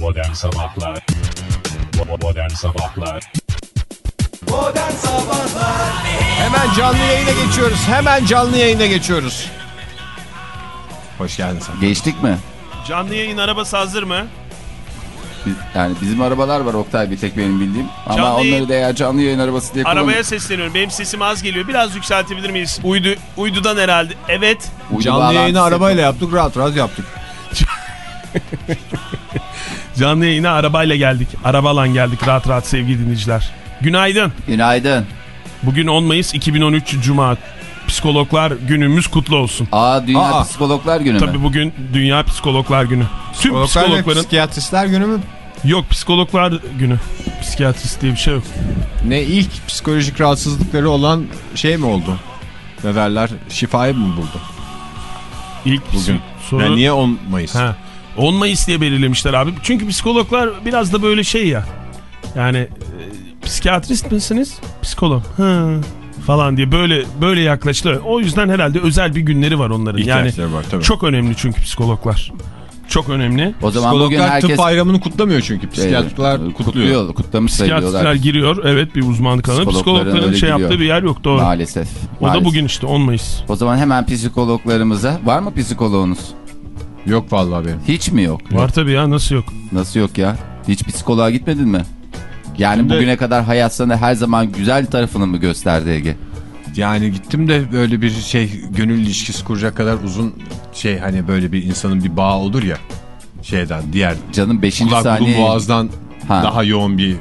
Modern Sabahlar Modern Sabahlar Modern Sabahlar Hemen canlı yayına geçiyoruz. Hemen canlı yayına geçiyoruz. Hoş geldin sen. Geçtik mi? Canlı yayın arabası hazır mı? Biz- Yani bizim arabalar var Oktay bir tek benim bildiğim. Ama Canlı onları da eğer canlı yayın arabası diye Arabaya sesleniyorum. Benim sesim az geliyor. Biraz yükseltebilir miyiz? Uydu, uydudan herhalde. Evet. Uydu Canlı bağlantısı yayını arabayla yaptık rahat rahat yaptık. Canlı yayına arabayla geldik. Arabalan geldik rahat rahat sevgili dinleyiciler. Günaydın. Günaydın. Bugün 10 Mayıs 2013 Cuma. Psikologlar günümüz kutlu olsun. Aa Dünya Aa. Psikologlar Günü mü? Tabii bugün Dünya Psikologlar Günü. Tüm Psikologlar psikologların... psikiyatristler günü mü? Yok psikologlar günü. Psikiyatrist diye bir şey yok. Ne ilk psikolojik rahatsızlıkları olan şey mi oldu? Ne derler? Şifayı mı buldu? İlk Bugün. soru... Yani niye 10 Mayıs? Ha. 10 Mayıs diye belirlemişler abi. Çünkü psikologlar biraz da böyle şey ya. Yani e, psikiyatrist misiniz? Psikolog. Hı falan diye böyle böyle yaklaştılar. O yüzden herhalde özel bir günleri var onların. Yani var tabii. çok önemli çünkü psikologlar. Çok önemli. O zaman bugün Psikologlar herkes... tıp bayramını kutlamıyor çünkü. Psikiyatrlar Evet, kutluyor. Kutlamış Psikiyatristler sayılıyorlar. giriyor. Evet bir uzmanlık alanı. Psikologların şey giriyor. yaptığı bir yer yok doğru. Maalesef. O da maalesef. bugün işte 10 Mayıs. O zaman hemen psikologlarımıza... Var mı psikoloğunuz? Yok vallahi benim. Hiç mi yok? Var tabii ya nasıl yok. Nasıl yok ya? Hiç psikoloğa gitmedin mi? Yani Şimdi- bugüne kadar hayat sana her zaman güzel tarafını mı gösterdi Ege? Yani gittim de böyle bir şey gönül ilişkisi kuracak kadar uzun şey hani böyle bir insanın bir bağı olur ya şeyden diğer Canım 5. kulak burun saniye... boğazdan Ha. daha yoğun bir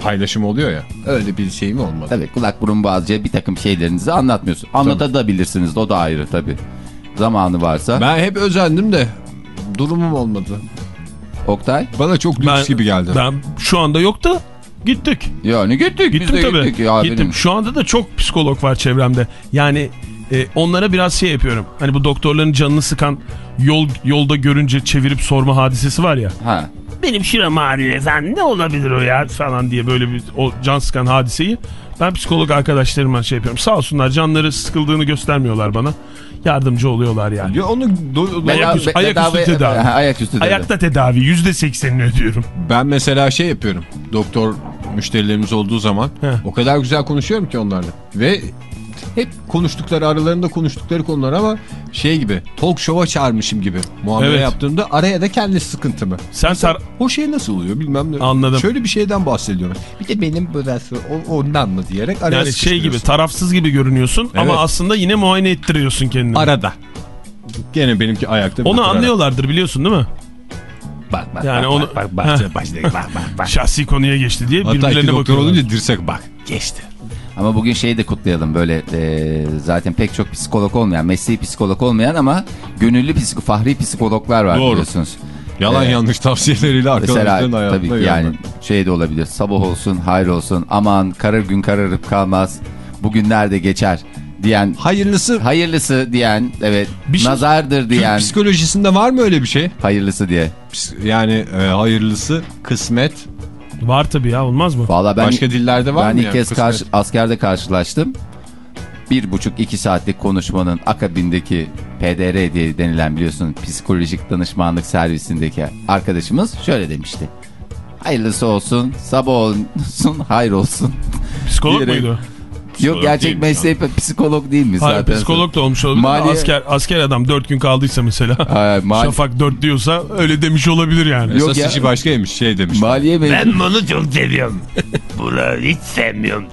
paylaşım oluyor ya. Öyle bir şey mi olmadı? Tabii kulak burun boğazcıya bir takım şeylerinizi anlatmıyorsun. Anlatabilirsiniz o da ayrı tabii. Zamanı varsa. Ben hep özendim de durumum olmadı. Oktay? Bana çok lüks gibi geldi. Ben şu anda yok da gittik. Yani gittik. Gittim biz de tabii. gittik. Ya Gittim. benim- Şu anda da çok psikolog var çevremde. Yani e, onlara biraz şey yapıyorum. Hani bu doktorların canını sıkan yol yolda görünce çevirip sorma hadisesi var ya. Ha. Benim şuram ağrıyor efendim ne olabilir o ya falan diye böyle bir o can sıkan hadiseyi ben psikolog arkadaşlarıma şey yapıyorum. Sağ olsunlar canları sıkıldığını göstermiyorlar bana. Yardımcı oluyorlar yani. Ya onu ayaküstü tedavi. Ha, ayaküstü tedavi. Ayakta tedavi yüzde seksenini ödüyorum. ben mesela şey yapıyorum. Doktor müşterilerimiz olduğu zaman He. o kadar güzel konuşuyorum ki onlarla. Ve hep konuştukları aralarında konuştukları konular ama şey gibi talk show'a çağırmışım gibi muamele Evet. yaptığımda araya da kendi sıkıntımı. Sen tar O şey nasıl oluyor bilmem ne. Anladım. Şöyle bir şeyden bahsediyorum. Bir de benim burası ondan mı diyerek araya yani şey gibi tarafsız gibi görünüyorsun ama Evet. aslında yine muayene ettiriyorsun kendini. Arada. Gene benimki ayakta. Onu bir ara. anlıyorlardır biliyorsun değil mi? Bak bak Yani bak, onu- bak bak bak Heh. başladı, bak bak bak. Şahsi konuya geçti diye Hatta birbirlerine doktor bakıyorlar. olunca dirsek bak geçti. Ama bugün şeyi de kutlayalım böyle e, zaten pek çok psikolog olmayan, mesleği psikolog olmayan ama gönüllü psiko, fahri psikologlar var Doğru. biliyorsunuz. Yalan Evet. yanlış tavsiyeleriyle arkadaşların hayatında tabii ki yani. şey de olabilir. Sabah olsun, hayır olsun, aman karır gün kararıp kalmaz. Bugünler de geçer diyen, Hayırlısı hayırlısı diyen, evet, Bir şey- nazardır Türk diyen, psikolojisinde var mı öyle bir şey? hayırlısı diye. Yani e, hayırlısı kısmet. Var tabii ya olmaz mı? Valla ben Başka dillerde var ben mı? ilk yani kez karşı, askerde karşılaştım. Bir buçuk iki saatlik konuşmanın akabindeki PDR diye denilen biliyorsun psikolojik danışmanlık servisindeki arkadaşımız şöyle demişti. Hayırlısı olsun, sabah olsun, hayır olsun. Psikolog Diyerek- muydu? Yok gerçek mesleği psikolog değil mi Hayır zaten? psikolog da olmuş olabilir. Maliye- Asker, asker adam 4 gün kaldıysa mesela. Ha, mal- Şafak 4 diyorsa öyle demiş olabilir yani. Yok Esas ya. işi başkaymış şey demiş. Maliye mezunu. bunu çok seviyorum. Bunu hiç sevmiyorum.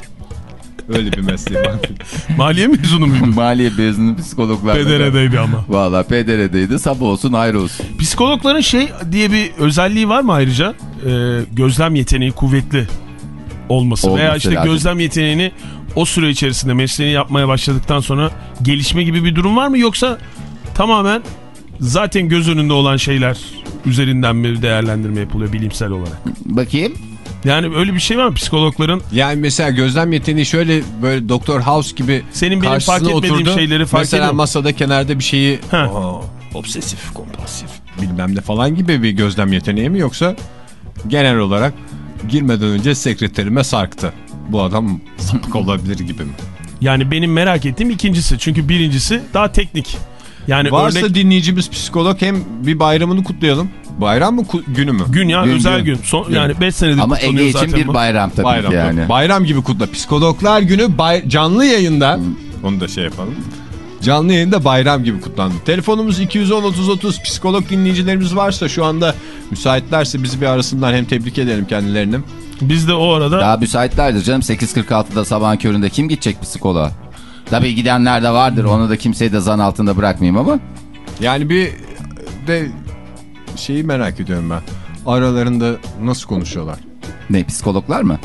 Öyle bir mesleği var. Maliye mezunu muydu? Maliye mezunu psikologlar. PDR'deydi ama. Valla PDR'deydi. Sabah olsun hayır olsun. Psikologların şey diye bir özelliği var mı ayrıca? Ee, gözlem yeteneği kuvvetli olması. Olması Veya işte lazım. gözlem yeteneğini o süre içerisinde mesleğini yapmaya başladıktan sonra gelişme gibi bir durum var mı? Yoksa tamamen zaten göz önünde olan şeyler üzerinden mi değerlendirme yapılıyor bilimsel olarak? Bakayım. Yani öyle bir şey var mı psikologların? Yani mesela gözlem yeteneği şöyle böyle Doktor House gibi Senin benim fark etmediğim oturdu. şeyleri fark Mesela masada kenarda bir şeyi Ha. "Aa, obsesif kompulsif bilmem ne falan gibi bir gözlem yeteneği mi yoksa genel olarak girmeden önce sekreterime sarktı. Bu adam sapık olabilir gibi mi? Yani benim merak ettiğim ikincisi. Çünkü birincisi daha teknik. Yani Varsa örnek dinleyicimiz psikolog hem bir bayramını kutlayalım. Bayram mı günü mü? Gün ya Gün, özel gün. gün. Son, yani 5 senedir Ama Ege için zaten bir bu. bayram tabii Bayram, yani. Bayram gibi kutla. Psikologlar günü bay- canlı yayında. Onu da şey yapalım. Canlı yayında bayram gibi kutlandı. Telefonumuz 210-30-30. Psikolog dinleyicilerimiz varsa şu anda müsaitlerse bizi bir arasınlar. Hem tebrik edelim kendilerini. Biz de o arada Daha müsaitlerdir canım 8.46'da sabahın köründe kim gidecek psikoloğa? Tabii gidenler de vardır onu da kimseyi de zan altında bırakmayayım ama. Yani bir de şeyi merak ediyorum ben. Aralarında nasıl konuşuyorlar? Ne psikologlar mı?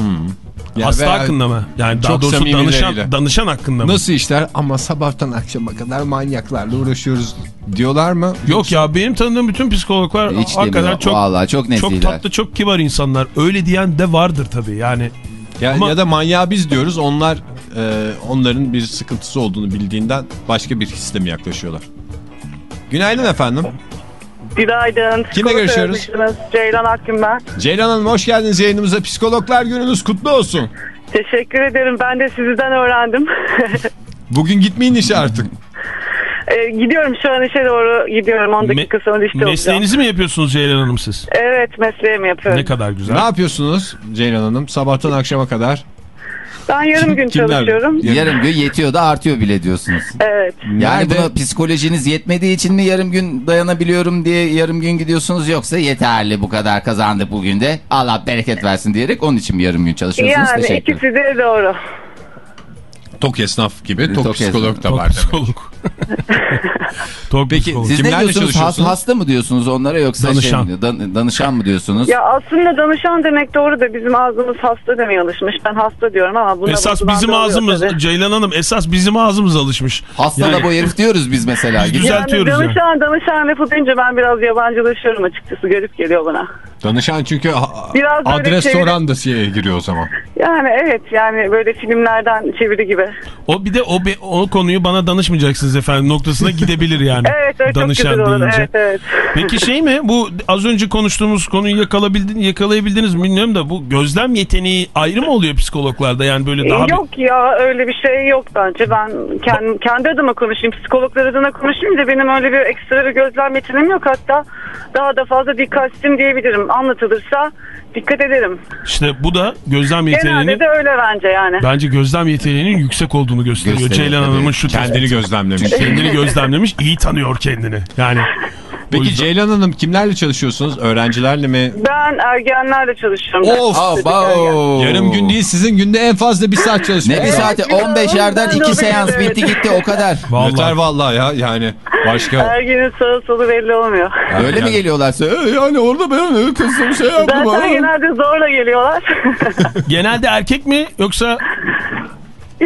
Yani hasta hakkında mı? Yani daha Çok doğrusu danışan, danışan hakkında mı? Nasıl işler ama sabahtan akşama kadar manyaklarla uğraşıyoruz diyorlar mı? Yok ya benim tanıdığım bütün psikologlar Hiç hakikaten çok Vallahi çok çok nezihler. tatlı, çok kibar insanlar. Öyle diyen de vardır tabii. Yani Ya, Ama- ya da manyağı biz diyoruz. Onlar e, onların bir sıkıntısı olduğunu bildiğinden başka bir hisle mi yaklaşıyorlar? Günaydın efendim. Günaydın. Psikolog görüşüyoruz? Ceylan Akgün ben. Ceylan Hanım hoş geldiniz yayınımıza. Psikologlar gününüz kutlu olsun. Teşekkür ederim. Ben de sizden öğrendim. Bugün gitmeyin işe artık. Ee, gidiyorum şu an işe doğru gidiyorum. 10 dakika me- sonra işte olacağım. mesleğinizi mi yapıyorsunuz Ceylan Hanım siz? Evet mesleğimi yapıyorum. Ne kadar güzel. Ne yapıyorsunuz Ceylan Hanım? Sabahtan akşama kadar. Ben yarım gün Kimler? çalışıyorum. Yarım gün yetiyor da artıyor bile diyorsunuz. Evet. Yani Nerede? buna psikolojiniz yetmediği için mi yarım gün dayanabiliyorum diye yarım gün gidiyorsunuz yoksa yeterli bu kadar kazandık bugün de Allah bereket versin diyerek onun için mi yarım gün çalışıyorsunuz? Yani Teşekkür ikisi de doğru. Tok esnaf gibi tok, Tok psikolog esnaf. da Tok var demek. psikolog. Tok Peki. Siz Kimlerle ne diyorsunuz? Has- hasta mı diyorsunuz onlara yoksa Danışan. Şey, mi? Dan- danışan mı diyorsunuz? Ya aslında danışan demek doğru da bizim ağzımız hasta demeye alışmış. Ben hasta diyorum ama buna Esas bizim ağzımız tabii. Ceylan Hanım esas bizim ağzımız alışmış. Hasta da bu herif diyoruz biz mesela. Biz düzeltiyoruz yani yani. danışan, danışan lafı duyunca ben biraz yabancılaşıyorum açıkçası. Garip geliyor bana. Danışan çünkü Biraz adres çeviri- soran da şeye giriyor o zaman. Yani evet yani böyle filmlerden çeviri gibi. O bir de o, o konuyu bana danışmayacaksınız efendim noktasına gidebilir yani. Evet evet çok Danışan güzel olur. deyince. Evet evet. Peki şey mi bu az önce konuştuğumuz konuyu yakalabildin, yakalayabildiniz mi bilmiyorum da bu gözlem yeteneği ayrı mı oluyor psikologlarda yani böyle daha bir- Yok ya öyle bir şey yok bence. Ben kendi, kendi adıma konuşayım. Psikologlar adına konuşayım da benim öyle bir ekstra bir gözlem yeteneğim yok. Hatta daha da fazla dikkatliyim diyebilirim. Anlatılırsa dikkat ederim. işte bu da gözlem yeteneğinin Genelde de öyle bence yani. bence gözlem yeteneğinin yüksek olduğunu gösteriyor. Gösteriyor Ceylan. Hanım'ın şu Kendini gözlemlemiş. kendini gözlemlemiş, iyi tanıyor kendini. Yani Peki yüzden- Ceylan Hanım kimlerle çalışıyorsunuz? Öğrencilerle mi? Ben ergenlerle çalışıyorum. Of! Abo. Yarım gün değil sizin günde en fazla bir saat çalışmak. Ne bir saati biraz 15 yerden ondan 2 dolayı seans evet. bitti gitti o kadar. Vallahi. Yeter vallahi ya yani başka. Ergenin sağı solu belli olmuyor. Öyle mi Yani- geliyorlarsa? "Ee, Yani orada ben kızım şey yaptım. Zaten ha." genelde zorla geliyorlar. Genelde erkek mi yoksa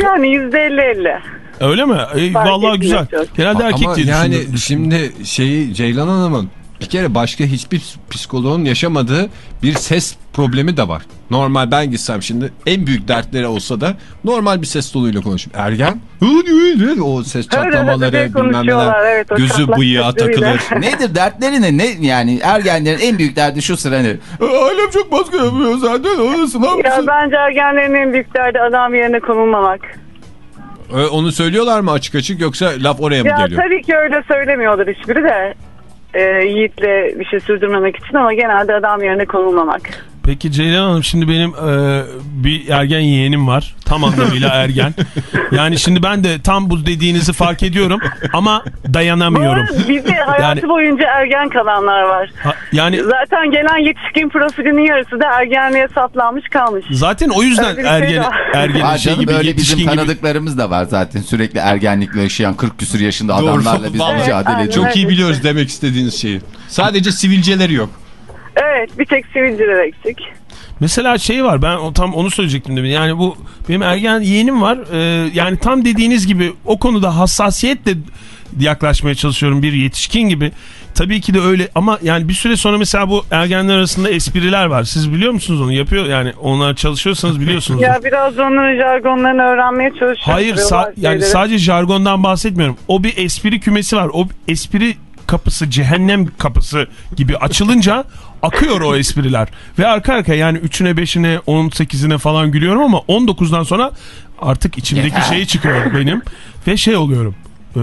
yani yüzde elli elli. Öyle mi? E, Fark vallahi güzel. çok. Genelde erkek Ama diye yani düşündüm. şimdi şeyi Ceylan Hanım'ın bir kere başka hiçbir psikoloğun yaşamadığı bir ses problemi de var. Normal ben gitsem şimdi en büyük dertleri olsa da normal bir ses tonuyla konuşup ergen o ses çatlamaları öyle bilmem neler evet, gözü bıyığa takılır. Nedir dertleri ne? ne? Yani ergenlerin en büyük derdi şu sıra ne? Ailem çok baskı yapıyor zaten. Orası Ya bence ergenlerin en büyük derdi adam yerine konulmamak. Onu söylüyorlar mı açık açık yoksa laf oraya mı Ya geliyor? tabii ki öyle söylemiyorlar hiçbiri de. E, Yiğit'le bir şey sürdürmemek için ama genelde adam yerine konulmamak. Peki Ceylan Hanım şimdi benim e, bir ergen yeğenim var. Tam anlamıyla ergen. Yani şimdi ben de tam bu dediğinizi fark ediyorum ama dayanamıyorum. Bizde hayatı Yani- boyunca ergen kalanlar var. Ha, yani Zaten gelen yetişkin profilinin yarısı da ergenliğe saplanmış kalmış. zaten o yüzden Öyle bir şey ergen ergen şey canım, gibi böyle yetişkin bizim gibi. tanıdıklarımız da var zaten. Sürekli ergenlikle yaşayan 40 küsur yaşında Doğru. adamlarla biz mücadele Evet, ediyoruz. Çok iyi biliyoruz demek istediğiniz şeyi. Sadece sivilceleri yok. Evet bir tek sivilciler eksik. Mesela şey var ben o, tam onu söyleyecektim demin. Yani bu benim ergen yeğenim var. Ee, yani tam dediğiniz gibi o konuda hassasiyetle yaklaşmaya çalışıyorum bir yetişkin gibi. Tabii ki de öyle ama yani bir süre sonra mesela bu ergenler arasında espriler var. Siz biliyor musunuz onu? Yapıyor yani onlar çalışıyorsanız biliyorsunuz. Ya biraz onların jargonlarını öğrenmeye çalışıyorum. Hayır sa- yani sadece jargondan bahsetmiyorum. O bir espri kümesi var. O espri kapısı cehennem kapısı gibi açılınca akıyor o espriler. Ve arka arka yani 3'üne 5'ine 18'ine falan gülüyorum ama 19'dan sonra artık içimdeki Yeter. şey çıkıyor benim ve şey oluyorum. E,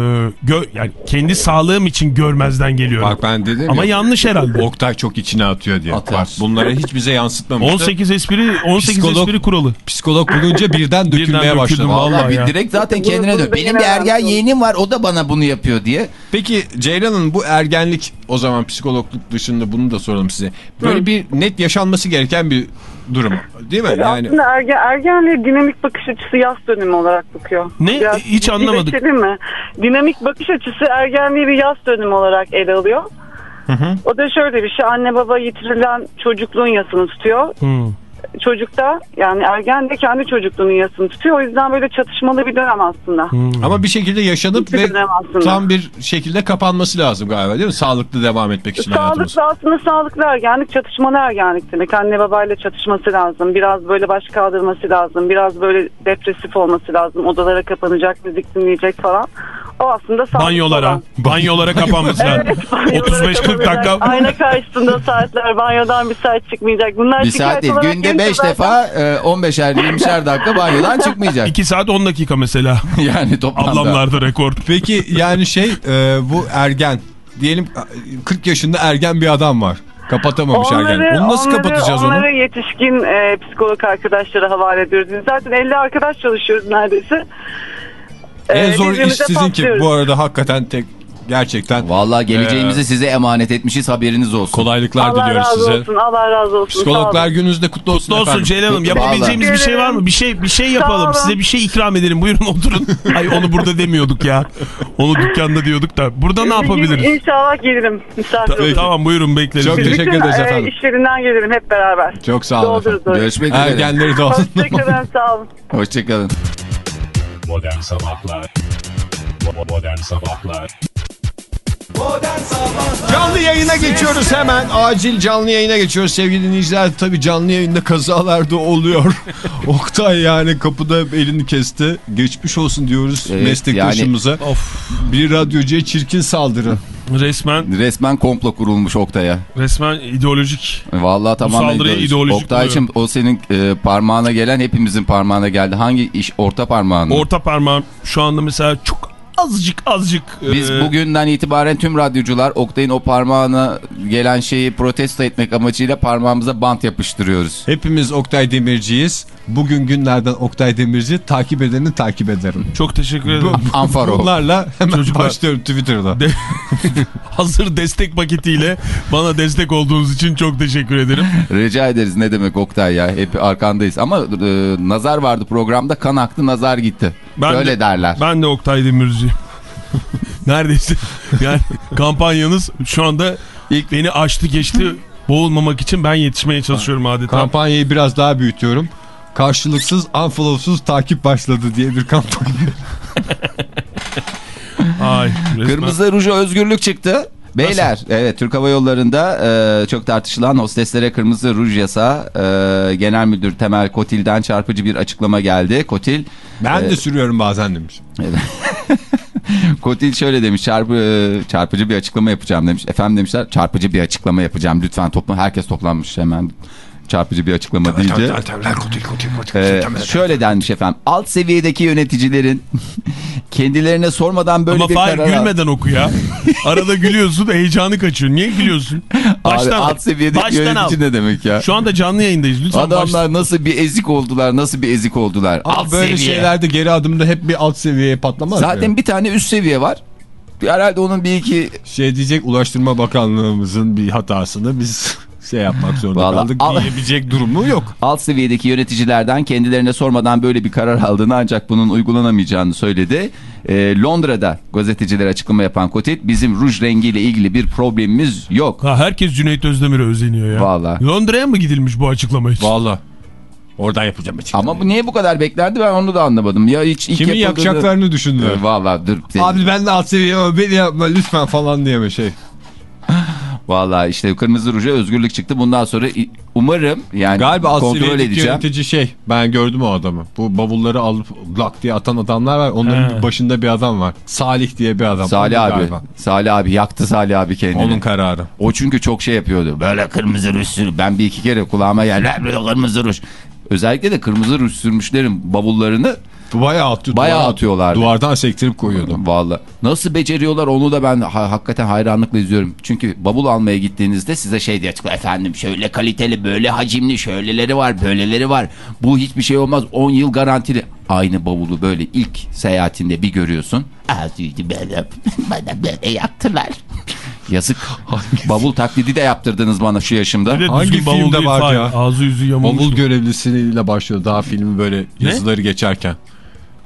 gö- yani kendi sağlığım için görmezden geliyorum. Bak ben dedim Ama ya, yanlış herhalde. Oktay çok içine atıyor diye. Atar. Bak bunları hiç bize yansıtmamıştı. 18 espri 18 Psikolog- espri kuralı. Psikolog bulunca birden dökülmeye başladı. vallahi. Vallahi bir ya. direkt zaten kendine dön. Benim bir ergen yeğenim var o da bana bunu yapıyor diye. Peki Ceylan'ın bu ergenlik o zaman psikologluk dışında bunu da soralım size. Böyle bir net yaşanması gereken bir durum değil mi? Yani Aslında ergen, ergenliğe dinamik bakış açısı yaz dönümü olarak bakıyor. Ne? Hiç anlamadık. birleşelim mi? Dinamik bakış açısı ergenliği bir yaz dönümü olarak ele alıyor. O da şöyle bir şey. Anne baba yitirilen çocukluğun yasını tutuyor. Hmm. Çocuk da yani ergen de kendi çocukluğunun yasını tutuyor. O yüzden böyle çatışmalı bir dönem aslında. ama bir şekilde yaşanıp Hiçbir ve tam bir şekilde kapanması lazım galiba değil mi? Sağlıklı devam etmek için hayatımız. Sağlıklı aslında sağlıklı ergenlik çatışmalı ergenlik demek. Anne babayla çatışması lazım. Biraz böyle baş kaldırması lazım. Biraz böyle depresif olması lazım. Odalara kapanacak, müzik dinleyecek falan. O aslında sağlıklı Banyolara, olan. banyolara kapanması lazım. Evet, banyolara 35-40 kapanacak. dakika. Ayna karşısında saatler, banyodan bir saat çıkmayacak. Bunlar Bir saat değil günde 5 zaten- defa e, 15'er 20'şer dakika banyodan çıkmayacak. 2 saat 10 dakika mesela. yani toplamda. Ablamlarda rekor. Peki yani şey e, bu ergen diyelim e, 40 yaşında ergen bir adam var. Kapatamamış ergen. Onu nasıl onları- kapatacağız onları onu? yetişkin e, psikolog arkadaşlara havale ediyoruz. Zaten 50 arkadaş çalışıyoruz neredeyse. En E, zor iş sizinki bu arada hakikaten tek gerçekten Vallahi geleceğimizi Ee, size emanet etmişiz haberiniz olsun. kolaylıklar Allah diliyoruz razı size. olsun. Allah razı olsun. Psikologlar gününüz de kutlu olsun Kutlu olsun. Ceylan Hanım. Yapabileceğimiz bir şey var mı? Bir şey bir şey yapalım. Size bir şey ikram edelim. Buyurun oturun. Ay onu burada demiyorduk ya. Onu dükkanda diyorduk da. Burada ne yapabiliriz? İnşallah gelirim. Misafir Ta- olun. Tamam buyurun bekleriz. Çok teşekkür ederiz e, efendim. iş yerinden gelirim hep beraber. Çok sağ olun efendim. orayı. Görüşmek üzere. Ergenleri de alın. Hoşçakalın sağ olun. Hoşçakalın. Modern Sabahlar Modern Sabahlar Canlı yayına geçiyoruz hemen. Acil canlı yayına geçiyoruz sevgili dinleyiciler. Tabii canlı yayında kazalar da oluyor. Oktay yani kapıda elini kesti. Geçmiş olsun diyoruz Evet, meslektaşımıza. Of. Bir radyocuya çirkin saldırı. Resmen Resmen komplo kurulmuş Oktay'a. resmen ideolojik. Vallahi tamamen saldırıya ideolojik Oktay'cım o senin e, parmağına gelen hepimizin parmağına geldi. Hangi iş? Orta parmağın mı? Orta parmağım şu anda mesela çok azıcık azıcık. Biz e, bugünden itibaren tüm radyocular Oktay'ın o parmağına gelen şeyi protesto etmek amacıyla parmağımıza bant yapıştırıyoruz. Hepimiz Oktay Demirci'yiz. Bugün günlerden Oktay Demirci takip edeni takip ederim. çok teşekkür ederim. Anfaro. Bunlarla hemen Çocuklar- başlıyorum Twitter'da. De- Hazır destek paketiyle bana destek olduğunuz için çok teşekkür ederim. Rica ederiz ne demek Oktay ya hep arkandayız. Ama e, nazar vardı programda kan aktı nazar gitti. Ben Öyle de- derler. Ben de Oktay Demirci. Neredeyse. Yani kampanyanız şu anda ilk beni açtı geçti. Boğulmamak için ben yetişmeye çalışıyorum adeta. Kampanyayı biraz daha büyütüyorum. Karşılıksız, unfollowsuz takip başladı diye bir kampanya. Ay, resmen. Kırmızı ruja özgürlük çıktı. Beyler evet Türk Hava Yolları'nda e, çok tartışılan hosteslere kırmızı ruj yasağı e, Genel Müdür Temel Kotil'den çarpıcı bir açıklama geldi. Kotil Ben Ee, de sürüyorum bazen demiş. Kotil şöyle demiş çarpı, e, çarpıcı bir açıklama yapacağım demiş. Efendim demişler çarpıcı bir açıklama yapacağım lütfen topla herkes toplanmış hemen çarpıcı bir açıklama deyince. Ee, şöyle denmiş efendim alt seviyedeki yöneticilerin kendilerine sormadan böyle Ama bir karar gülmeden oku ya. Arada gülüyorsun heyecanı kaçıyor. Niye gülüyorsun? Abi, Baştan al. alt seviyedeki Baştan al. yönetici ne demek ya? Şu anda canlı yayındayız. Lütfen Adamlar baştan. nasıl bir ezik oldular, nasıl bir ezik oldular. Ama alt böyle seviye. şeylerde geri adımda hep bir alt seviyeye patlamaz Zaten mı? bir tane üst seviye var. Herhalde onun bir iki... Şey diyecek Ulaştırma Bakanlığımızın bir hatasını biz şey yapmak zorunda Vallahi kaldık al- diyebilecek durumu yok. Alt seviyedeki yöneticilerden kendilerine sormadan böyle bir karar aldığını ancak bunun uygulanamayacağını söyledi. Ee, Londra'da gazetecilere açıklama yapan Kotit bizim ruj rengiyle ilgili bir problemimiz yok. Ha, herkes Cüneyt Özdemir'e özeniyor ya. Vallahi. Londra'ya mı gidilmiş bu açıklama için? Valla. Oradan yapacağım açıklamayı. Ama bu niye bu kadar beklerdi ben onu da anlamadım. Ya hiç ilk Kimin yapıldığını- yakacaklarını düşündüler. Ee, Vallahi dur. Abi ben de alt seviye ama beni yapma lütfen falan diye mi şey. Vallahi işte kırmızı ruja özgürlük çıktı. Bundan sonra umarım yani Galiba kontrol edeceğim. yönetici şey. Ben gördüm o adamı. Bu bavulları alıp lak diye atan adamlar var. Onların He. başında bir adam var. Salih diye bir adam. Salih abi. galiba. Salih abi yaktı Salih abi kendini. Onun kararı. O çünkü çok şey yapıyordu. Böyle kırmızı ruj sür. Ben bir iki kere kulağıma geldi. "Böyle Kırmızı ruj. Özellikle de kırmızı ruj sürmüşlerin bavullarını Bayağı atıyor. Bayağı atıyorlardı. Duvardan sektirip koyuyordu. Valla. Nasıl beceriyorlar onu da ben ha- hakikaten hayranlıkla izliyorum. Çünkü bavul almaya gittiğinizde size şey diye açıklar. Efendim şöyle kaliteli, böyle hacimli, şöyleleri var, böyleleri var. Bu hiçbir şey olmaz. 10 yıl garantili. Aynı bavulu böyle ilk seyahatinde bir görüyorsun. Ağzıydı böyle. Bana böyle yaptılar. Yazık. Bavul taklidi de yaptırdınız bana şu yaşımda. Hangi düzgün bavul filmde değil, var ya? Ağzı yüzü yamulmuş. Bavul görevlisiyle başlıyor daha filmi böyle yazıları geçerken.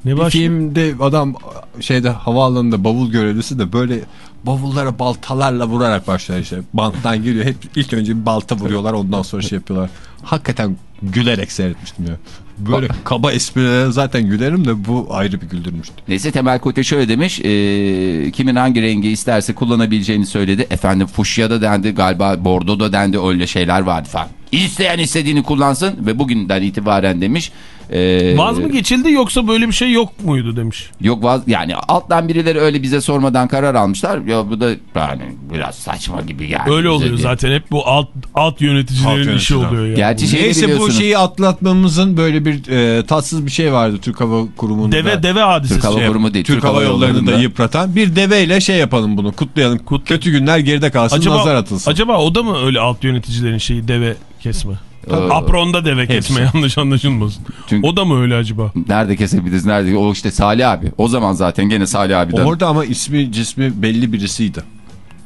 Ne Bir baş? filmde adam şeyde havaalanında bavul görevlisi de böyle bavullara baltalarla vurarak başlar işte. Banttan giriyor. Hep ilk önce bir balta vuruyorlar ondan sonra şey yapıyorlar. Hakikaten gülerek seyretmiştim ya. Böyle kaba esprilere zaten gülerim de bu ayrı bir güldürmüştü. Neyse Temel Kote şöyle demiş. e, kimin hangi rengi isterse kullanabileceğini söyledi. Efendim fuşya da dendi galiba bordo da dendi öyle şeyler vardı falan. İsteyen istediğini kullansın ve bugünden itibaren demiş. E, Vaz mı geçildi yoksa böyle bir şey yok muydu demiş. Yok vaz yani alttan birileri öyle bize sormadan karar almışlar. Ya bu da yani biraz saçma gibi yani. Öyle oluyor Bize- zaten hep bu alt alt yöneticilerin Alt işi oluyor yani. Gerçi şey Neyse bu şeyi atlatmamızın böyle bir e, tatsız bir şey vardı Türk Hava Kurumu'nda. Deve deve hadisesi. Türk Hava Şey, Kurumu değil. Türk, Hava Yolları'nı da yıpratan bir deveyle şey yapalım bunu kutlayalım. Kötü günler geride kalsın nazar acaba, atılsın. acaba o da mı öyle alt yöneticilerin şeyi deve kesme? Ee, Apron'da deve kesme yanlış anlaşılmasın. Çünkü- O da mı öyle acaba? Nerede kesebiliriz? Nerede? O işte Salih abi. O zaman zaten gene Salih abiden. Orada ama ismi cismi belli birisiydi.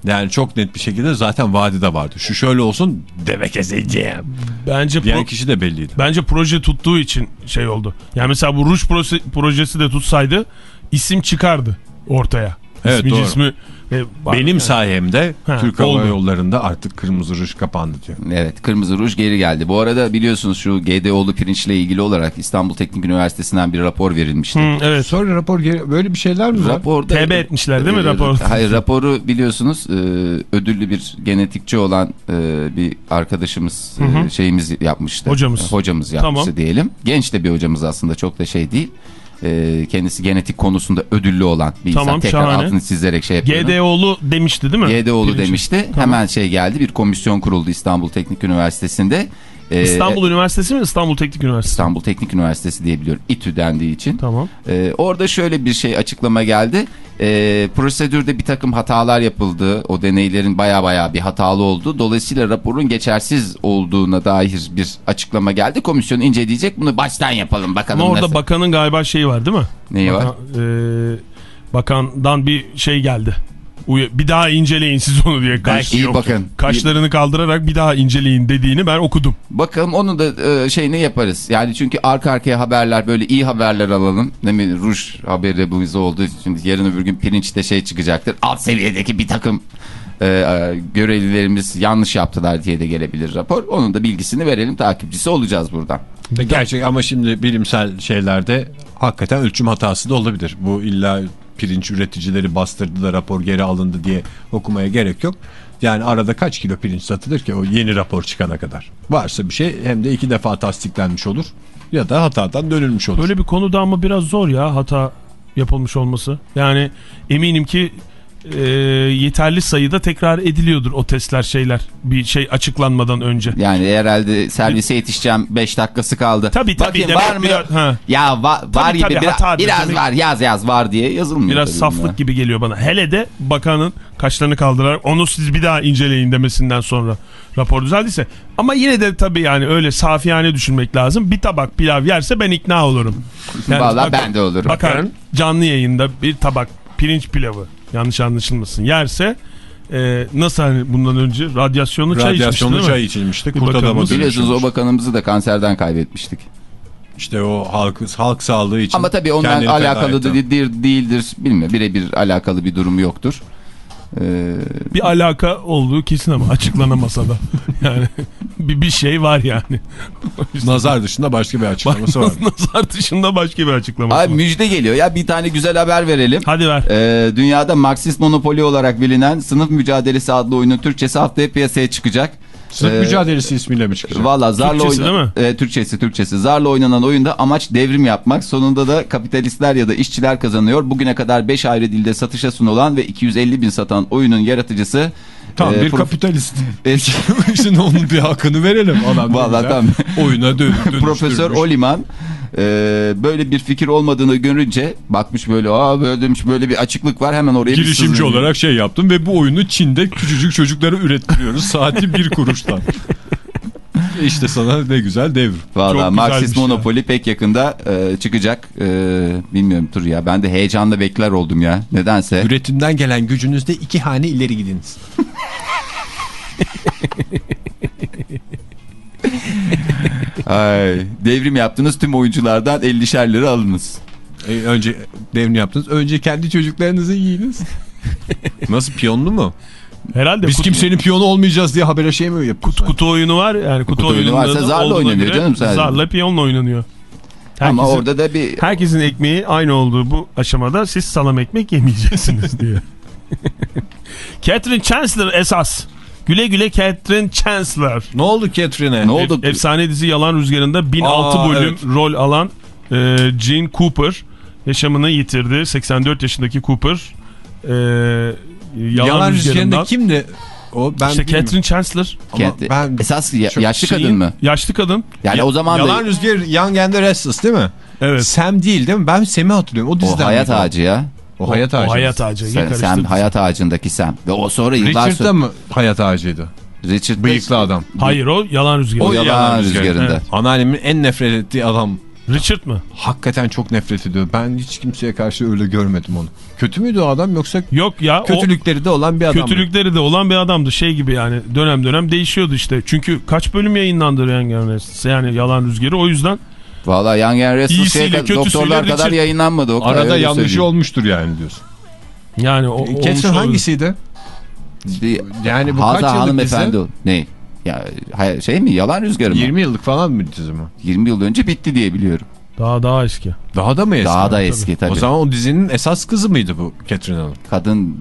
Yani çok net bir şekilde zaten vadide vardı. Şu şöyle olsun deve keseceğim. Bence Diyen pro- kişi de belliydi. bence proje tuttuğu için şey oldu. Yani mesela bu Ruş projesi de tutsaydı isim çıkardı ortaya. Evet, İsmi doğru. cismi. e, var. Benim sayemde Ha, Türk Hava oldu. Yolları'nda artık kırmızı ruj kapandı diyor. Evet kırmızı ruj geri geldi. Bu arada biliyorsunuz şu GDO'lu pirinçle ilgili olarak İstanbul Teknik Üniversitesi'nden bir rapor verilmişti. Hı, evet. Sonra rapor geri- böyle bir şeyler mi var? Raporda, TB etmişler değil mi Ee, rapor? Hayır raporu biliyorsunuz e, ödüllü bir genetikçi olan e, bir arkadaşımız e, şeyimiz yapmıştı. Hocamız. E, Hocamız yapmıştı Tamam. diyelim. Genç de bir hocamız aslında çok da şey değil. E, kendisi genetik konusunda ödüllü olan bir Tamam, insan. Tekrar şahane. altını çizerek şey yapıyorum. GDO'lu demişti değil mi? GDO'lu demişti. Hemen şey geldi bir komisyon kuruldu İstanbul Teknik Üniversitesi'nde. E, İstanbul Üniversitesi mi İstanbul Teknik Üniversitesi? İstanbul Teknik Üniversitesi diye biliyorum. İTÜ dendiği için. Tamam. Ee, orada şöyle bir şey açıklama geldi. Ee, prosedürde bir takım hatalar yapıldı. O deneylerin baya baya bir hatalı olduğu. Dolayısıyla raporun geçersiz olduğuna dair bir açıklama geldi. Komisyon inceleyecek. Bunu baştan yapalım bakalım Ama orada nasıl. bakanın galiba şeyi var değil mi? Neyi var? Bakan, e, bakandan bir şey geldi. Uy- bir daha inceleyin siz onu diye. Kaş, iyi bakın. Kaşlarını kaldırarak bir daha inceleyin dediğini ben okudum. Bakalım onu da e, şeyini yaparız. Yani çünkü arka arkaya haberler böyle iyi haberler alalım. Ne mi ruj haberi bu bize oldu. Şimdi yarın öbür gün pirinçte şey çıkacaktır. Alt seviyedeki bir takım e, e, görevlilerimiz yanlış yaptılar diye de gelebilir rapor. Onun da bilgisini verelim. Takipçisi olacağız buradan. Gerçek ama şimdi bilimsel şeylerde hakikaten ölçüm hatası da olabilir. Bu illa pirinç üreticileri bastırdı da rapor geri alındı diye okumaya gerek yok. Yani arada kaç kilo pirinç satılır ki o yeni rapor çıkana kadar. Varsa bir şey hem de iki defa tasdiklenmiş olur ya da hatadan dönülmüş olur. Böyle bir konuda ama biraz zor ya hata yapılmış olması. Yani eminim ki e, yeterli sayıda tekrar ediliyordur o testler şeyler. Bir şey açıklanmadan önce. Yani herhalde servise yetişeceğim 5 dakikası kaldı. Tabii, tabii. Bakayım var mı? biraz- ha. Ya va- var Tabii, gibi tabii, biraz, biraz Demek- var yaz yaz var diye yazılmıyor. Biraz saflık bunlar. gibi geliyor bana. Hele de bakanın kaşlarını kaldırarak onu siz bir daha inceleyin demesinden sonra rapor düzeldiyse. Ama yine de tabii yani öyle safiyane düşünmek lazım. Bir tabak pilav yerse ben ikna olurum. Vallahi ben de olurum. Bakan canlı yayında bir tabak pirinç pilavı yanlış anlaşılmasın yerse e, nasıl hani bundan önce radyasyonlu çay içmişti Radyasyonlu değil mi? çay içilmişti. Kurt adama Biliyorsunuz o bakanımızı da kanserden kaybetmiştik. İşte o halk, halk sağlığı için. Ama tabii ondan alakalı değildir, değildir bilmiyorum. Birebir alakalı bir durumu yoktur. Ee, Bir alaka olduğu kesin ama açıklanamasa da. Yani bir, bir şey var yani. Nazar dışında başka bir açıklaması var. Nazar dışında başka bir açıklaması abi var. müjde geliyor ya bir tane güzel haber verelim. Hadi ver. Ee, dünyada Marksist monopoli olarak bilinen sınıf mücadelesi adlı oyunun Türkçesi haftaya piyasaya çıkacak. Sınıf Ee, mücadelesi ismiyle mi çıkacak? Valla zarla Türkçesi değil mi? E, Türkçesi Türkçesi. Zarla oynanan oyunda amaç devrim yapmak. Sonunda da kapitalistler ya da işçiler kazanıyor. Bugüne kadar 5 ayrı dilde satışa sunulan ve 250 bin satan oyunun yaratıcısı Tam e, bir kapitalist. Es- Şimdi onun bir hakkını verelim. Adam Vallahi tam. Oyuna dön, dönüştürmüş. Profesör Oliman Ee, böyle bir fikir olmadığını görünce bakmış böyle aa böyle demiş böyle bir açıklık var hemen oraya Girişimci olarak şey yaptım ve bu oyunu Çin'de küçücük çocuklara ürettiriyoruz. Saati bir kuruştan. işte sana ne güzel devir. Valla Marksist güzelmiş ya. Pek yakında e, çıkacak. E, bilmiyorum dur ya ben de heyecanla bekler oldum ya. Nedense. Üretimden gelen gücünüzde iki hane ileri gidiniz. Ay, devrim yaptınız tüm oyunculardan 50'şer lira alınız. E, önce devrini yaptınız. Önce kendi çocuklarınızı yiyiniz. Nasıl piyonlu mu? Herhalde Biz kutu, kimsenin piyonu olmayacağız diye habere şey mi yapıyorsun? kutu oyunu var. Yani kutu, Kutu oyunu varsa da zarla oynanıyor göre canım sadece. Zarla piyonla oynanıyor. Ama Herkesin- orada da bir Herkesin ekmeği aynı olduğu bu aşamada siz salam ekmek yemeyeceksiniz diye. Catherine Chancellor esas. Güle güle Catherine Chancellor. Ne oldu Catherine'e? ne oldu? Ef- efsane dizi Yalan Rüzgarı'nda 1006 Aa, bölüm evet. rol alan e, Gene Cooper yaşamını yitirdi. 84 yaşındaki Cooper e, Yalan, Yalan rüzgarında kimdi? O ben işte bilmiyorum. Catherine Chancellor. Ben esas ya- yaşlı şeyin- kadın mı? Yaşlı kadın. Yani Ya- o zaman Yalan da Rüzgar Young and the Restless değil mi? Evet. Sam değil değil mi? Ben Sam'i hatırlıyorum. O diziden o hayat ağacı ya. O, hayat ağacı. O hayat ağacı. Sen, sen hayat ağacındaki Sam. Ve o sonra yıllar Richard sonra. da mı hayat ağacıydı? Richard Bıyıklı adam. Hayır o Yalan Rüzgarı. O yalan, Yalan Rüzgarı, rüzgarında. evet. Anneannemin en nefret ettiği adam. Richard mı? Hakikaten çok nefret ediyor. Ben hiç kimseye karşı öyle görmedim onu. Kötü müydü o adam yoksa Yok ya o kötülükleri de olan bir adam mı? kötülükleri de olan bir adamdı. Şey gibi yani dönem dönem değişiyordu işte. Çünkü kaç bölüm yayınlandı Restless? Yani Yalan Rüzgarı. O yüzden Valla Young and Restless kötüsüyle doktorlar kadar Richard- yayınlanmadı. O kadar Arada yanlışı söyleyeyim. olmuştur yani diyorsun. yani o, Catherine hangisiydi? Yani bu kaç Hazal yıllık hanımefendi dizi? o. Ne? Ya şey mi? Yalan rüzgarı mı? 20, 20 yıllık falan mı dizi mi? yıl önce bitti diye biliyorum. Daha daha eski. Daha da mı eski? Daha da Tabii. eski tabii. O zaman o dizinin esas kızı mıydı bu Catherine Hanım? Kadın ka-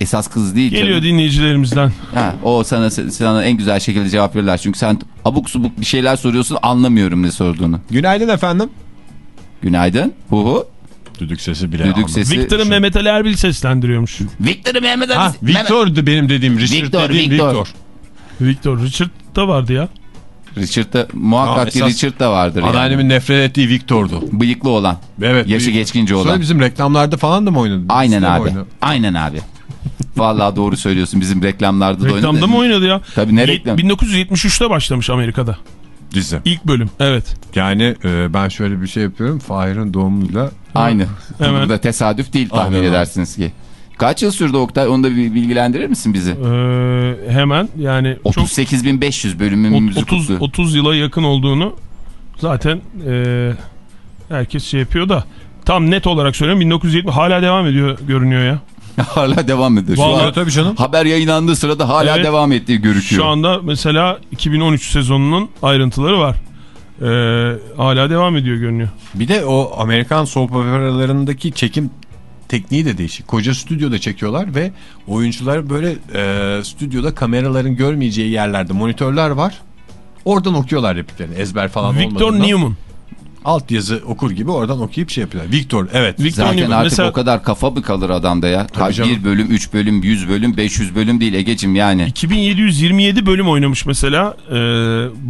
esas kız değil. Geliyor canım. dinleyicilerimizden. Ha, o sana sana en güzel şekilde cevap verirler. Çünkü sen abuk subuk bir şeyler soruyorsun anlamıyorum ne sorduğunu. Günaydın efendim. Günaydın. Hu hu. Düdük sesi bile Düdük sesi. Victor'ı Mehmet Ali Erbil seslendiriyormuş. Victor Mehmet Ali. Ha, Victor'du benim dediğim. Richard Victor, dediğim Victor. Victor. Victor Richard da vardı ya. Richard'da muhakkak Ha, ki esas- Richard da vardır yani. Anneannemin nefret ettiği Victor'du. Bıyıklı olan. Evet. Yaşı büyük. geçkince olan. Sonra bizim reklamlarda falan da mı oynadı? Aynen mi abi. oynadı? Aynen abi. Vallahi doğru söylüyorsun. Bizim reklamlarda da oynadı. Reklamda mı oynadı ya? Tabii ne reklam? 1973'te başlamış Amerika'da. Dizi. İlk bölüm. Evet. Yani e, ben şöyle bir şey yapıyorum. Fahir'in doğumuyla Aynı. Hemen. Burada tesadüf değil tahmin Aynen edersiniz ki. Kaç yıl sürdü Oktay? Onu da bir bilgilendirir misin bizi? Ee, hemen yani çok 38.500 bölümümüzü 30 kutlu. 30 yıla yakın olduğunu zaten e, herkes şey yapıyor da tam net olarak söylüyorum 1970 hala devam ediyor görünüyor ya. hala devam ediyor. Şu Vallahi- an tabii canım. haber yayınlandığı sırada hala Evet. devam ettiği görüküyor. Şu anda mesela 2013 sezonunun ayrıntıları var. Ee, hala devam ediyor görünüyor. Bir de o Amerikan soap operalarındaki çekim tekniği de değişik. Koca stüdyoda çekiyorlar ve oyuncular böyle e, stüdyoda kameraların görmeyeceği yerlerde monitörler var. Oradan okuyorlar repliklerini ezber falan Victor olmadığından. Newman. Alt yazı okur gibi oradan okuyup şey yapıyorlar. Victor evet. Victor Zaten Newman. artık Mesela o kadar kafa mı kalır adamda ya? Kaç canım. bir bölüm, 3 bölüm, 100 bölüm, 500 bölüm değil Egecim yani. 2727 bölüm oynamış mesela e,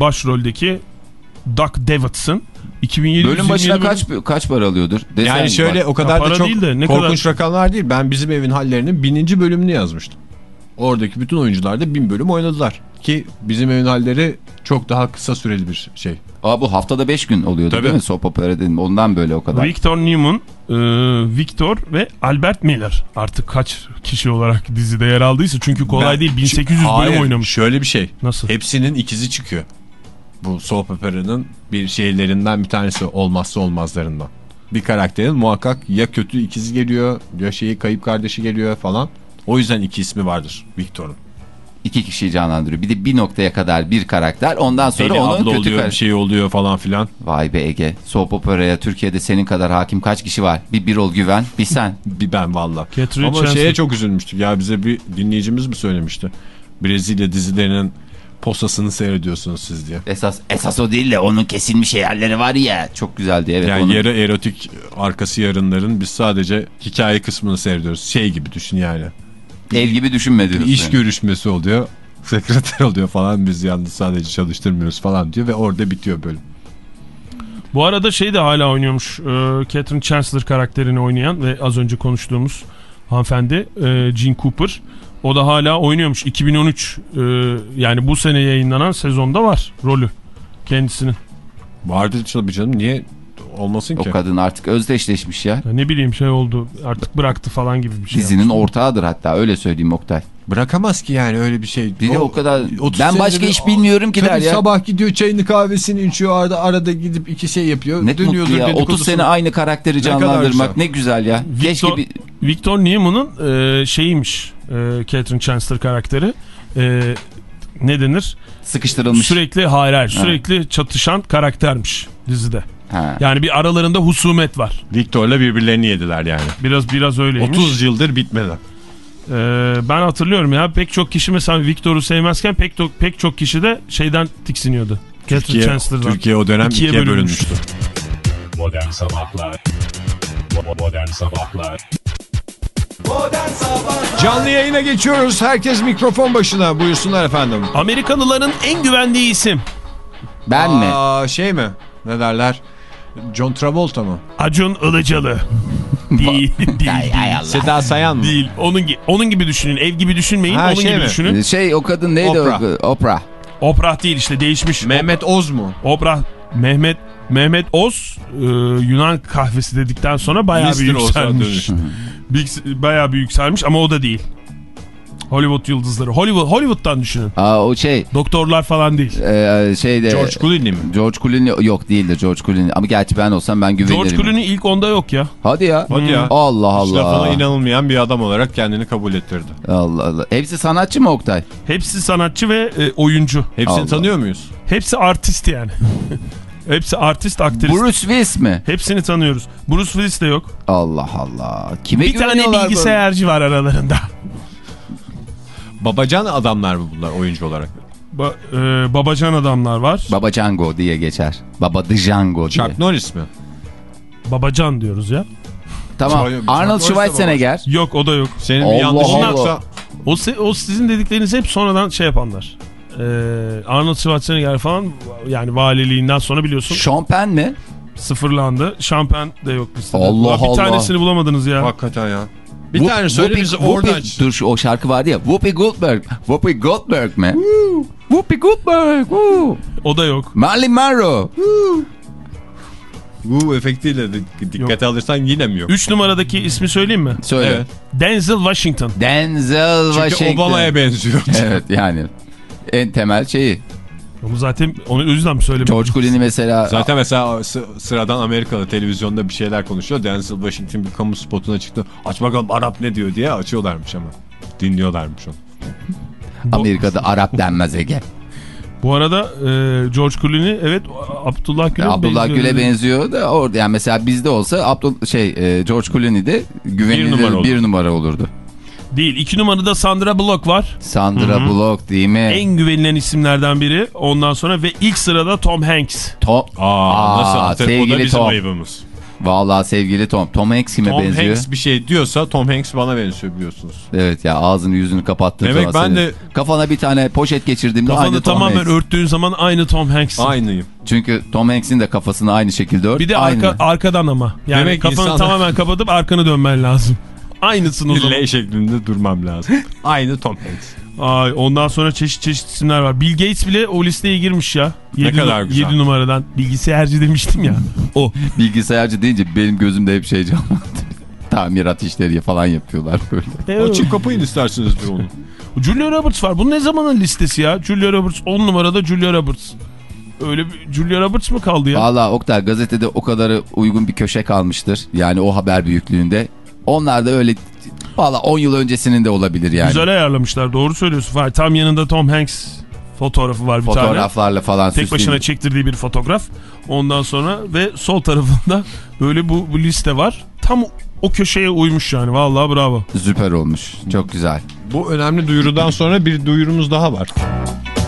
başroldeki Doug Davidson. 2727 Bölüm başına bölüm- kaç kaç para alıyordur? Desen Yani şöyle bak. o kadar Ya da çok de ne korkunç rakamlar değil. Ben bizim evin hallerinin bininci bölümünü yazmıştım. Oradaki bütün oyuncular da bin bölüm oynadılar. Ki bizim evin halleri çok daha kısa süreli bir şey. Aa, bu haftada 5 gün oluyordu Tabii. değil mi? Soap opera dedim. Ondan böyle o kadar. Victor Newman, e, Victor ve Albert Miller. Artık kaç kişi olarak dizide yer aldıysa çünkü kolay Ben- değil. 1800 Hayır, bölüm oynamış. Şöyle bir şey. Nasıl? Hepsinin ikizi çıkıyor. Bu soap opera'nın bir şeylerinden bir tanesi olmazsa olmazlarından. Bir karakterin muhakkak ya kötü ikizi geliyor ya şeyi kayıp kardeşi geliyor falan. O yüzden iki ismi vardır Victor'un. İki kişiyi canlandırıyor. Bir de bir noktaya kadar bir karakter. Ondan sonra Deli onun kötü oluyor bir şey oluyor falan filan. Vay be Ege. Soap operaya Türkiye'de senin kadar hakim kaç kişi var? Bir Birol Güven, bir sen. Bir ben valla. Ama Chancellor. şeye çok üzülmüştük. Ya bize bir dinleyicimiz mi söylemişti? Brezilya dizilerinin posasını seyrediyorsunuz siz diye. Esas esas o değil de onun kesilmiş yerleri var ya. Çok güzeldi evet. Yani onun- yarı erotik arkası yarınların biz sadece hikaye kısmını seyrediyoruz. Şey gibi düşün yani. Ev gibi düşünme diyorsun. iş görüşmesi oluyor. Sekreter oluyor falan biz yalnız sadece çalıştırmıyoruz falan diyor ve orada bitiyor bölüm. Bu arada şey de hala oynuyormuş. E, Catherine Chancellor karakterini oynayan ve az önce konuştuğumuz hanımefendi e, Jean Cooper. O da hala oynuyormuş. 2013 e, yani bu sene yayınlanan sezonda var rolü kendisinin. Vardı tabii canım niye olmasın O ki? kadın artık özdeşleşmiş ya. Ya ne bileyim şey oldu artık bıraktı falan gibi bir şey. Dizinin ortağıdır hatta öyle söyleyeyim Oktay. Bırakamaz ki yani öyle bir şey. Bir de o kadar 30 ben başka iş bilmiyorum ki der ya. sabah gidiyor çayını kahvesini içiyor arada arada gidip iki şey yapıyor. Ne Dönüyordur mutlu ya 30 dedikodusunu. sene aynı karakteri canlandırmak güzel. ne güzel ya. Keşke Victor, bir Victor Newman'ın e, şeyiymiş e, Catherine Chancellor karakteri. E, ne denir? sıkıştırılmış. Sürekli hayır hayır sürekli çatışan karaktermiş dizide. Ha. Yani bir aralarında husumet var. Victor'la birbirlerini yediler yani. Biraz biraz öyleymiş. 30 yıldır bitmedi. Ee, ben hatırlıyorum ya pek çok kişi mesela Victor'u sevmezken pek çok pek çok kişi de şeyden tiksiniyordu. Türkiye, Chancellor'dan. Türkiye o dönem İkiye ikiye, bölünmüştü. bölünmüştü. Modern Sabahlar Modern Sabahlar Modern Sabahlar Canlı yayına geçiyoruz. Herkes mikrofon başına. Buyursunlar efendim. Amerikalıların en güvendiği isim. Ben mi? Aa, şey mi? Ne derler? John Travolta mı? Acun Ilıcalı. değil, değil, değil. Seda Sayan mı? Değil. Onun, onun gibi düşünün. Ev gibi düşünmeyin. Ha, onun şey gibi mi? düşünün. Şey o kadın neydi Oprah. o? Oprah. Oprah değil işte değişmiş. Mehmet Oz mu? Oprah Mehmet Mehmet Oz e, Yunan kahvesi dedikten sonra bayağı bir Mr. Oz'a yükselmiş. bayağı bir yükselmiş ama o da değil. Hollywood yıldızları. Hollywood Hollywood'dan düşünün. Aa, o şey Doktorlar falan değil. e, şeyde George Clooney mi? George Clooney yok değildir George Clooney ama gerçi ben olsam ben güvenirim. George Clooney ilk onda yok ya. Hadi ya. Hadi ya. Allah Hiç lafına Allah. inanılmayan bir adam olarak kendini kabul ettirdi. Allah Allah. Hepsi sanatçı mı Oktay? Hepsi sanatçı ve e, oyuncu. Hepsini Allah. tanıyor muyuz? Hepsi artist yani. Hepsi artist, aktris. Bruce Willis mi? Hepsini tanıyoruz. Bruce Willis de yok. Allah Allah. Kime bir tane güveniyorlar böyle? bilgisayarcı var aralarında. Babacan adamlar mı bunlar oyuncu olarak? Ba- e, babacan adamlar var. Baba Django diye geçer. Baba Django diye. Chuck Norris mi? babacan diyoruz ya. Tamam. Arnold Schwarzenegger. Yok o da yok. Senin Allah bir yanlışın Allah. yoksa O, se- o sizin dedikleriniz hep sonradan şey yapanlar. Ee, Arnold Schwarzenegger falan yani valiliğinden sonra biliyorsun Sean Penn mi? sıfırlandı. Şampen de yok listede. Allah bir Allah. tanesini bulamadınız ya. hakikaten ya. Bir Whoop- tane söyle Whoopi- oradan. Dur şu o şarkı vardı ya. Whoopi Goldberg. Whoopi Goldberg mi? Whoopi Goldberg. Woo. O da yok. Marilyn Monroe. Bu efektiyle de dikkate alırsan yine mi yok? 3 numaradaki ismi söyleyeyim mi? Söyle. Evet. Denzel Washington. Denzel Çünkü Washington. Obama'ya benziyor. Evet yani. En temel şeyi. Onu zaten onu o yüzden mi söylemedim? George Clooney mesela. Zaten mesela sı- sıradan Amerikalı televizyonda bir şeyler konuşuyor. Denzel Washington bir kamu spotuna çıktı. Aç bakalım Arap ne diyor diye açıyorlarmış ama. Dinliyorlarmış onu. Amerika'da Arap denmez Ege. Bu arada e, George Clooney evet Abdullah Gül'e Abdullah benziyor. Gül'e benziyor da orada yani mesela bizde olsa Abdul şey e, George Clooney de güvenilir Bir numara bir numara olurdu. Değil. 2 numarada Sandra Bullock var. Sandra Bullock değil mi? En güvenilen isimlerden biri. Ondan sonra ve ilk sırada Tom Hanks. Tom. Aa, nasıl? Aa, Artık o da sevgili bizim Tom. ayıbımız. Vallahi sevgili Tom. Tom Hanks kime Tom benziyor? Hanks bir şey diyorsa Tom Hanks bana benziyor biliyorsunuz. Evet ya ağzını yüzünü kapattığın Demek zaman ben senin- de- Kafana bir tane poşet geçirdiğimde Kafanı aynı Tom tamamen Hanks. örttüğün zaman aynı Tom Hanks. Aynıyım. Çünkü Tom Hanks'in de kafasını aynı şekilde ört. Bir de aynı. arka, arkadan ama. Yani Demek kafanı insanlar- tamamen kapatıp arkanı dönmen lazım. Aynısın o zaman. L şeklinde durmam lazım. Aynı Tom Hanks. Ay, ondan sonra çeşit çeşit isimler var. Bill Gates bile o listeye girmiş ya. Ne kadar güzel. 7 numaradan. Bilgisayarcı demiştim ya. O. Bilgisayarcı deyince benim gözümde hep şey canlandı. Tamirat işleri falan yapıyorlar böyle. Açık kapayın isterseniz bir onu. Julia Roberts var. Bu ne zamanın listesi ya? Julia Roberts 10 numarada Julia Roberts. Öyle bir Julia Roberts mı kaldı ya? Valla Oktay gazetede o kadarı uygun bir köşe kalmıştır. Yani o haber büyüklüğünde. Onlar da öyle valla 10 yıl öncesinin de olabilir yani. Güzel ayarlamışlar. Doğru söylüyorsun. Tam yanında Tom Hanks fotoğrafı var bir tane. Fotoğraflarla falan Tek başına çektirdiği bir fotoğraf. Ondan sonra ve sol tarafında böyle bu, bu liste var. Tam o köşeye uymuş yani. Vallahi bravo. Süper olmuş. Çok güzel. Bu önemli duyurudan sonra bir duyurumuz daha var.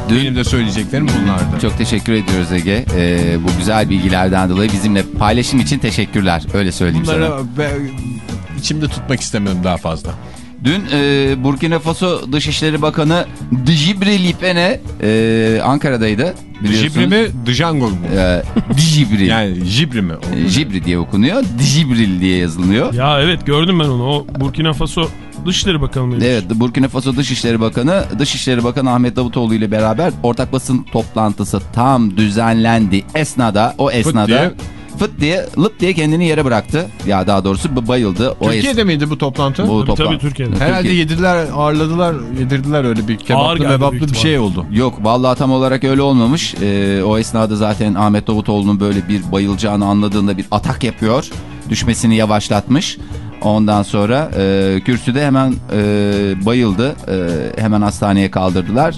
Dün Benim de söyleyeceklerim bunlardı. çok teşekkür ediyoruz Ege. Ee, bu güzel bilgilerden dolayı bizimle paylaşım için teşekkürler. Öyle söyleyeyim sana. Bunları ben içimde tutmak istemedim daha fazla. Dün e, Burkina Faso Dışişleri Bakanı Djibril İpene e, Ankara'daydı. biliyorsunuz. Jibri mi Django mu? E, Djibril. Yani Jibri mi? E, Jibri diye okunuyor. Djibril diye yazılıyor. Ya evet gördüm ben onu. O Burkina Faso Dışişleri Bakanı mıymış? Evet Burkina Faso Dışişleri Bakanı Dışişleri Bakanı Ahmet Davutoğlu ile beraber ortak basın toplantısı tam düzenlendi. Esnada o esnada diye- fıt diye lıp diye kendini yere bıraktı. Ya daha doğrusu bayıldı. O Türkiye'de miydi bu toplantı? Bu Tabii, toplan- tabii Türkiye'de. Herhalde Türkiye- yedirdiler, ağırladılar, yedirdiler öyle bir kebaplı mebaplı bir şey oldu. Yok vallahi tam olarak öyle olmamış. Ee, o esnada zaten Ahmet Davutoğlu'nun böyle bir bayılacağını anladığında bir atak yapıyor. Düşmesini yavaşlatmış. Ondan sonra e, kürsüde hemen e, bayıldı. E, hemen hastaneye kaldırdılar.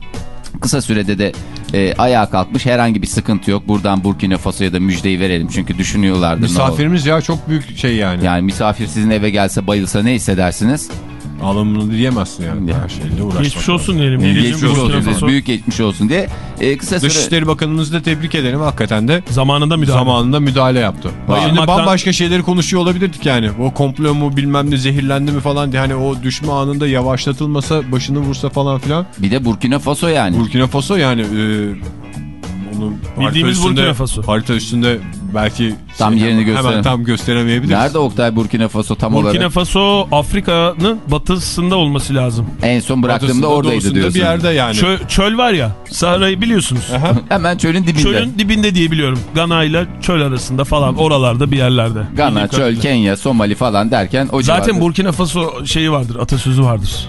Kısa sürede de e, ayağa kalkmış. Herhangi bir sıkıntı yok. Buradan Burkina Faso'ya da müjdeyi verelim. Çünkü düşünüyorlardı. Misafirimiz ya çok büyük şey yani. Yani misafir sizin eve gelse bayılsa ne hissedersiniz? Alımını diyemezsin yani. Ya. Her şeyle uğraşmak. Geçmiş olsun diyelim. Geçmiş Geçmiş olsun. Diye. Büyük geçmiş olsun diye. E, kısa süre... Dışişleri Bakanımızı da tebrik ederim. Hakikaten de Zamanında müdahale. zamanında müdahale yaptı. Şimdi Bayılmaktan- bambaşka şeyleri konuşuyor olabilirdik yani. O komplo mu bilmem ne zehirlendi mi falan diye. Hani o düşme anında yavaşlatılmasa başını vursa falan filan. Bir de Burkina Faso yani. Burkina Faso yani e, onu Bildiğimiz harita Burkina Faso. Harita üstünde belki Tam şey, yerini hemen gösteren- tam gösteremeyebiliriz. Nerede Oktay Burkina Faso tam Burkina olarak? Faso Afrika'nın batısında olması lazım. En son bıraktığımda oradaydı diyorsun. bir yerde yani. Çöl, çöl var ya Sahra'yı biliyorsunuz. Hemen çölün dibinde. Çölün dibinde diye biliyorum. Gana ile çöl arasında falan oralarda bir yerlerde. Gana, çöl. Kenya, Somali falan derken o Zaten civarda. Burkina Faso şeyi vardır atasözü vardır.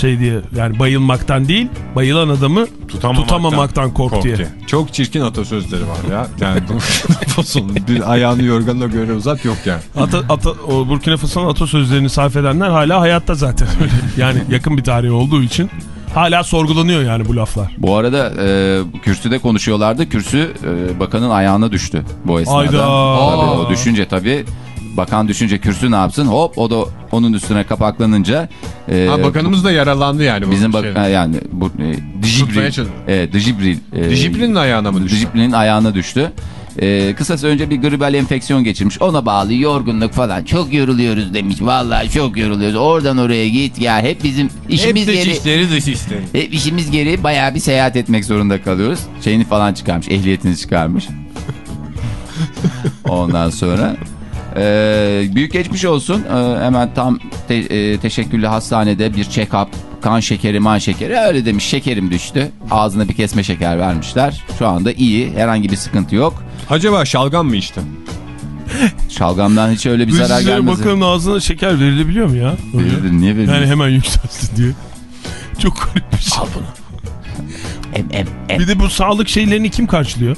Şey diye yani bayılmaktan değil bayılan adamı tutamamaktan, kork, diye. Çok çirkin atasözleri var ya. Yani Burkina Faso'nun bir ayağını yorganına göre uzat yok yani. Ata, ata, o Burkina Faso'nun atasözlerini sarf edenler hala hayatta zaten. yani yakın bir tarihi olduğu için hala sorgulanıyor yani bu laflar. Bu arada e, kürsüde konuşuyorlardı. Kürsü e, bakanın ayağına düştü bu esnada. Hayda. Tabii, o düşünce tabii. Bakan düşünce kürsü ne yapsın? Hop o da onun üstüne kapaklanınca. e, Ha, bakanımız da yaralandı yani. Bizim şeyden. bakan yani bu e, çalışıyor. E, Djibril. e, Djibri'nin ayağına mı düştü? Djibril'in ayağına düştü. Ee, kısası önce bir gribal enfeksiyon geçirmiş. Ona bağlı yorgunluk falan. Çok yoruluyoruz demiş. Vallahi çok yoruluyoruz. Oradan oraya git ya. Hep bizim işimiz Hep dış geri. işleri dış işleri. Hep işimiz geri bayağı bir seyahat etmek zorunda kalıyoruz. Şeyini falan çıkarmış. Ehliyetini çıkarmış. Ondan sonra ee, büyük geçmiş olsun. Ee, hemen tam te- e, teşekküllü hastanede bir check-up, kan şekeri, man şekeri öyle demiş. Şekerim düştü. Ağzına bir kesme şeker vermişler. Şu anda iyi. Herhangi bir sıkıntı yok. Acaba şalgam mı içti? Şalgamdan hiç öyle bir zarar gelmez. Bakanı'nın ağzına şeker verilebiliyor mu ya? Verilir, Niye verilir? Yani hemen yükselsin diye. Çok garip bir şey. Em, em, em. Bir de bu sağlık şeylerini kim karşılıyor?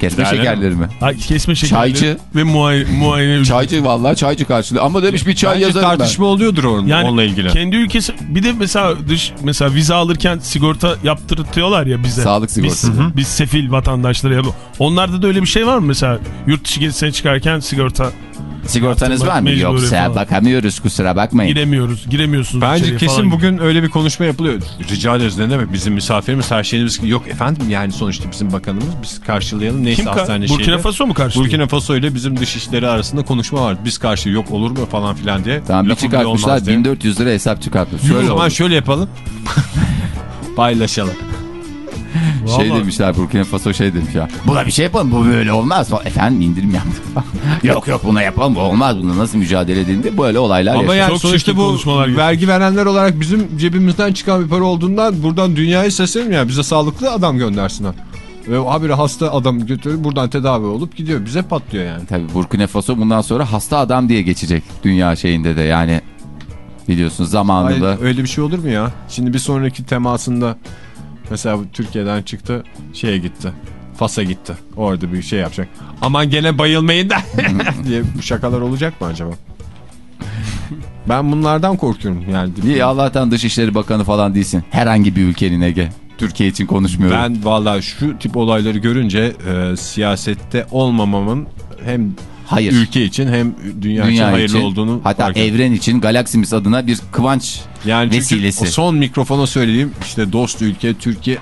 Kesme şekerleri mi? Ay, kesme şekerleri Çaycı. ve muayene, muayene. Çaycı vallahi çaycı karşılıyor. Ama demiş bir çay Bence yazarım ben. tartışma oluyordur onun, Yani onunla ilgili. kendi ülkesi bir de mesela dış mesela vize alırken sigorta yaptırtıyorlar ya bize. Sağlık sigortası. Biz, biz sefil vatandaşlara Onlarda da öyle bir şey var mı mesela yurt dışı gezisine çıkarken sigorta Sigortanız var mı? Yoksa falan. bakamıyoruz kusura bakmayın. giremiyoruz giremiyorsunuz. Bence kesin falan. bugün öyle bir konuşma yapılıyor. Rica ederiz ne demek bizim misafirimiz her şeyimiz yok efendim yani sonuçta bizim bakanımız biz karşılayalım neyse Kim hastane Burkina şeyde. Faso mu karşılıyor? Burkina Faso ile bizim dışişleri arasında konuşma var. Biz karşı yok olur mu falan filan diye. Tamam bir çıkartmışlar olmaz diye. 1400 lira hesap çıkartmış. O Şöyle şöyle yapalım. Paylaşalım. Şey demişler Burkina Faso şey demiş ya. Buna bir şey yapalım bu böyle olmaz. Efendim indirim yaptık. yok yok buna yapalım bu olmaz. Bunda nasıl mücadele edildi böyle olaylar Ama yaşanıyor. yani Çok sonuçta bu konuşmalar gibi. vergi verenler olarak bizim cebimizden çıkan bir para olduğundan buradan dünyaya seslenim ya bize sağlıklı adam göndersinler. Ve habire hasta adam götürüp buradan tedavi olup gidiyor. Bize patlıyor yani. Tabii Burkina Faso bundan sonra hasta adam diye geçecek dünya şeyinde de yani. Biliyorsun zamanında. Hayır, öyle bir şey olur mu ya? Şimdi bir sonraki temasında mesela Türkiye'den çıktı şeye gitti. Fas'a gitti. Orada bir şey yapacak. Aman gene bayılmayın da diye bu şakalar olacak mı acaba? Ben bunlardan korkuyorum yani. İyi Allah'tan Dışişleri Bakanı falan değilsin. Herhangi bir ülkenin Ege. Türkiye için konuşmuyorum. Ben valla şu tip olayları görünce e, siyasette olmamamın hem Hayır. ülke için hem dünya, için Dünya hayırlı için, olduğunu hatta evren için galaksimiz adına bir kıvanç yani vesilesi. o son mikrofona söyleyeyim işte dost ülke Türkiye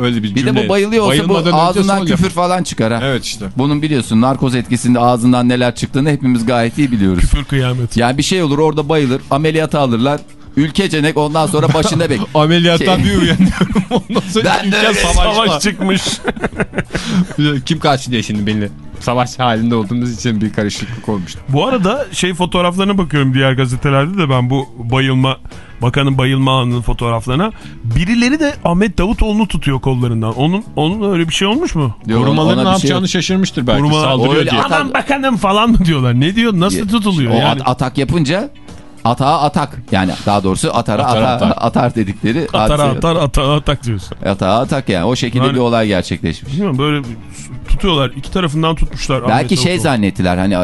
öyle bir bir cümle. de bu bayılıyor olsa bu ağzından küfür yap- falan çıkar ha. Evet işte. Bunun biliyorsun narkoz etkisinde ağzından neler çıktığını hepimiz gayet iyi biliyoruz. Küfür kıyamet. Yani bir şey olur orada bayılır ameliyata alırlar. Ülkecenek ondan sonra başında bek. Ameliyattan Şey- bir uyanıyorum. Ondan sonra Ben de ülke savaşta. Savaş çıkmış. Kim kaç diye şimdi beni savaş halinde olduğumuz için bir karışıklık olmuştu. Bu arada şey fotoğraflarına bakıyorum diğer gazetelerde de ben bu bayılma bakanın bayılma anının fotoğraflarına. Birileri de Ahmet Davutoğlu'nu tutuyor kollarından. Onun onun öyle bir şey olmuş mu? Korumaların ne şey yapacağını yok. şaşırmıştır belki Koruma- saldırıyor Öyle diye. Aman bakanım falan mı diyorlar? Ne diyor? Nasıl tutuluyor O yani? at- atak yapınca atağa atak. Yani daha doğrusu atara Atar, atar, atar. atar dedikleri. Atara hadise. atar atar atak diyorsun. Atağa atak yani. O şekilde Yani- bir olay gerçekleşmiş. Böyle tutuyorlar. iki tarafından tutmuşlar. Belki şey Davutoğlu. zannettiler hani e,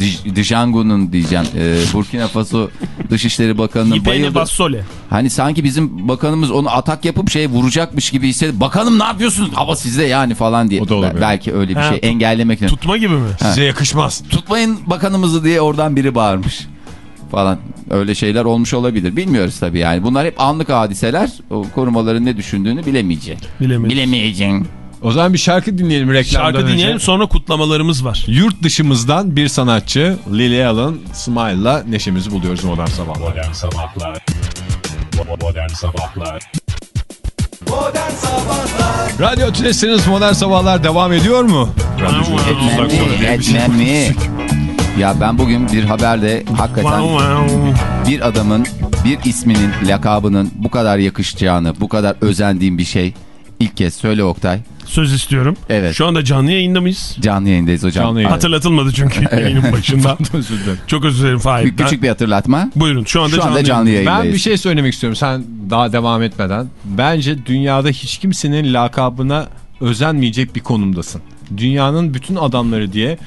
Dij- Django'nun diyeceğim e, Burkina Faso Dışişleri Bakanı'nın bayıldı. Bassole. Hani sanki bizim bakanımız onu atak yapıp şey vuracakmış gibi hissedip bakanım ne yapıyorsunuz hava sizde yani falan diye. O da olabilir. Belki öyle bir Ha, şey engellemek için. Tutma gibi mi? Size yakışmaz. Tutmayın bakanımızı diye oradan biri bağırmış falan. Öyle şeyler olmuş olabilir. Bilmiyoruz tabii yani. Bunlar hep anlık hadiseler. O korumaların ne düşündüğünü bilemeyecek. Bilemedim. Bilemeyeceksin. O zaman bir şarkı dinleyelim reklamdan Şarkı dinleyelim önce. sonra kutlamalarımız var. Yurt dışımızdan bir sanatçı Lily Allen Smile'la neşemizi buluyoruz modern sabahlar. Modern Sabahlar Modern Sabahlar Modern Sabahlar Radyo Tülesi'niz modern sabahlar devam ediyor mu? Etmem mi? Etmem mi? Ya ben bugün bir haberde hakikaten Wow, wow. bir adamın bir isminin lakabının bu kadar yakışacağını, bu kadar özendiğim bir şey ilk kez söyle Oktay. Söz istiyorum. Evet. Şu anda canlı yayında mıyız? Canlı yayındayız hocam. Canlı yayın. Hatırlatılmadı çünkü yayının başında. Özür dilerim. Çok özür dilerim Fahir. Kü- Küçük bir hatırlatma. Buyurun şu anda Şu anda canlı, canlı yayındayız. yayındayız. Ben bir şey söylemek istiyorum sen daha devam etmeden. Bence dünyada hiç kimsenin lakabına özenmeyecek bir konumdasın. Dünyanın bütün adamları diye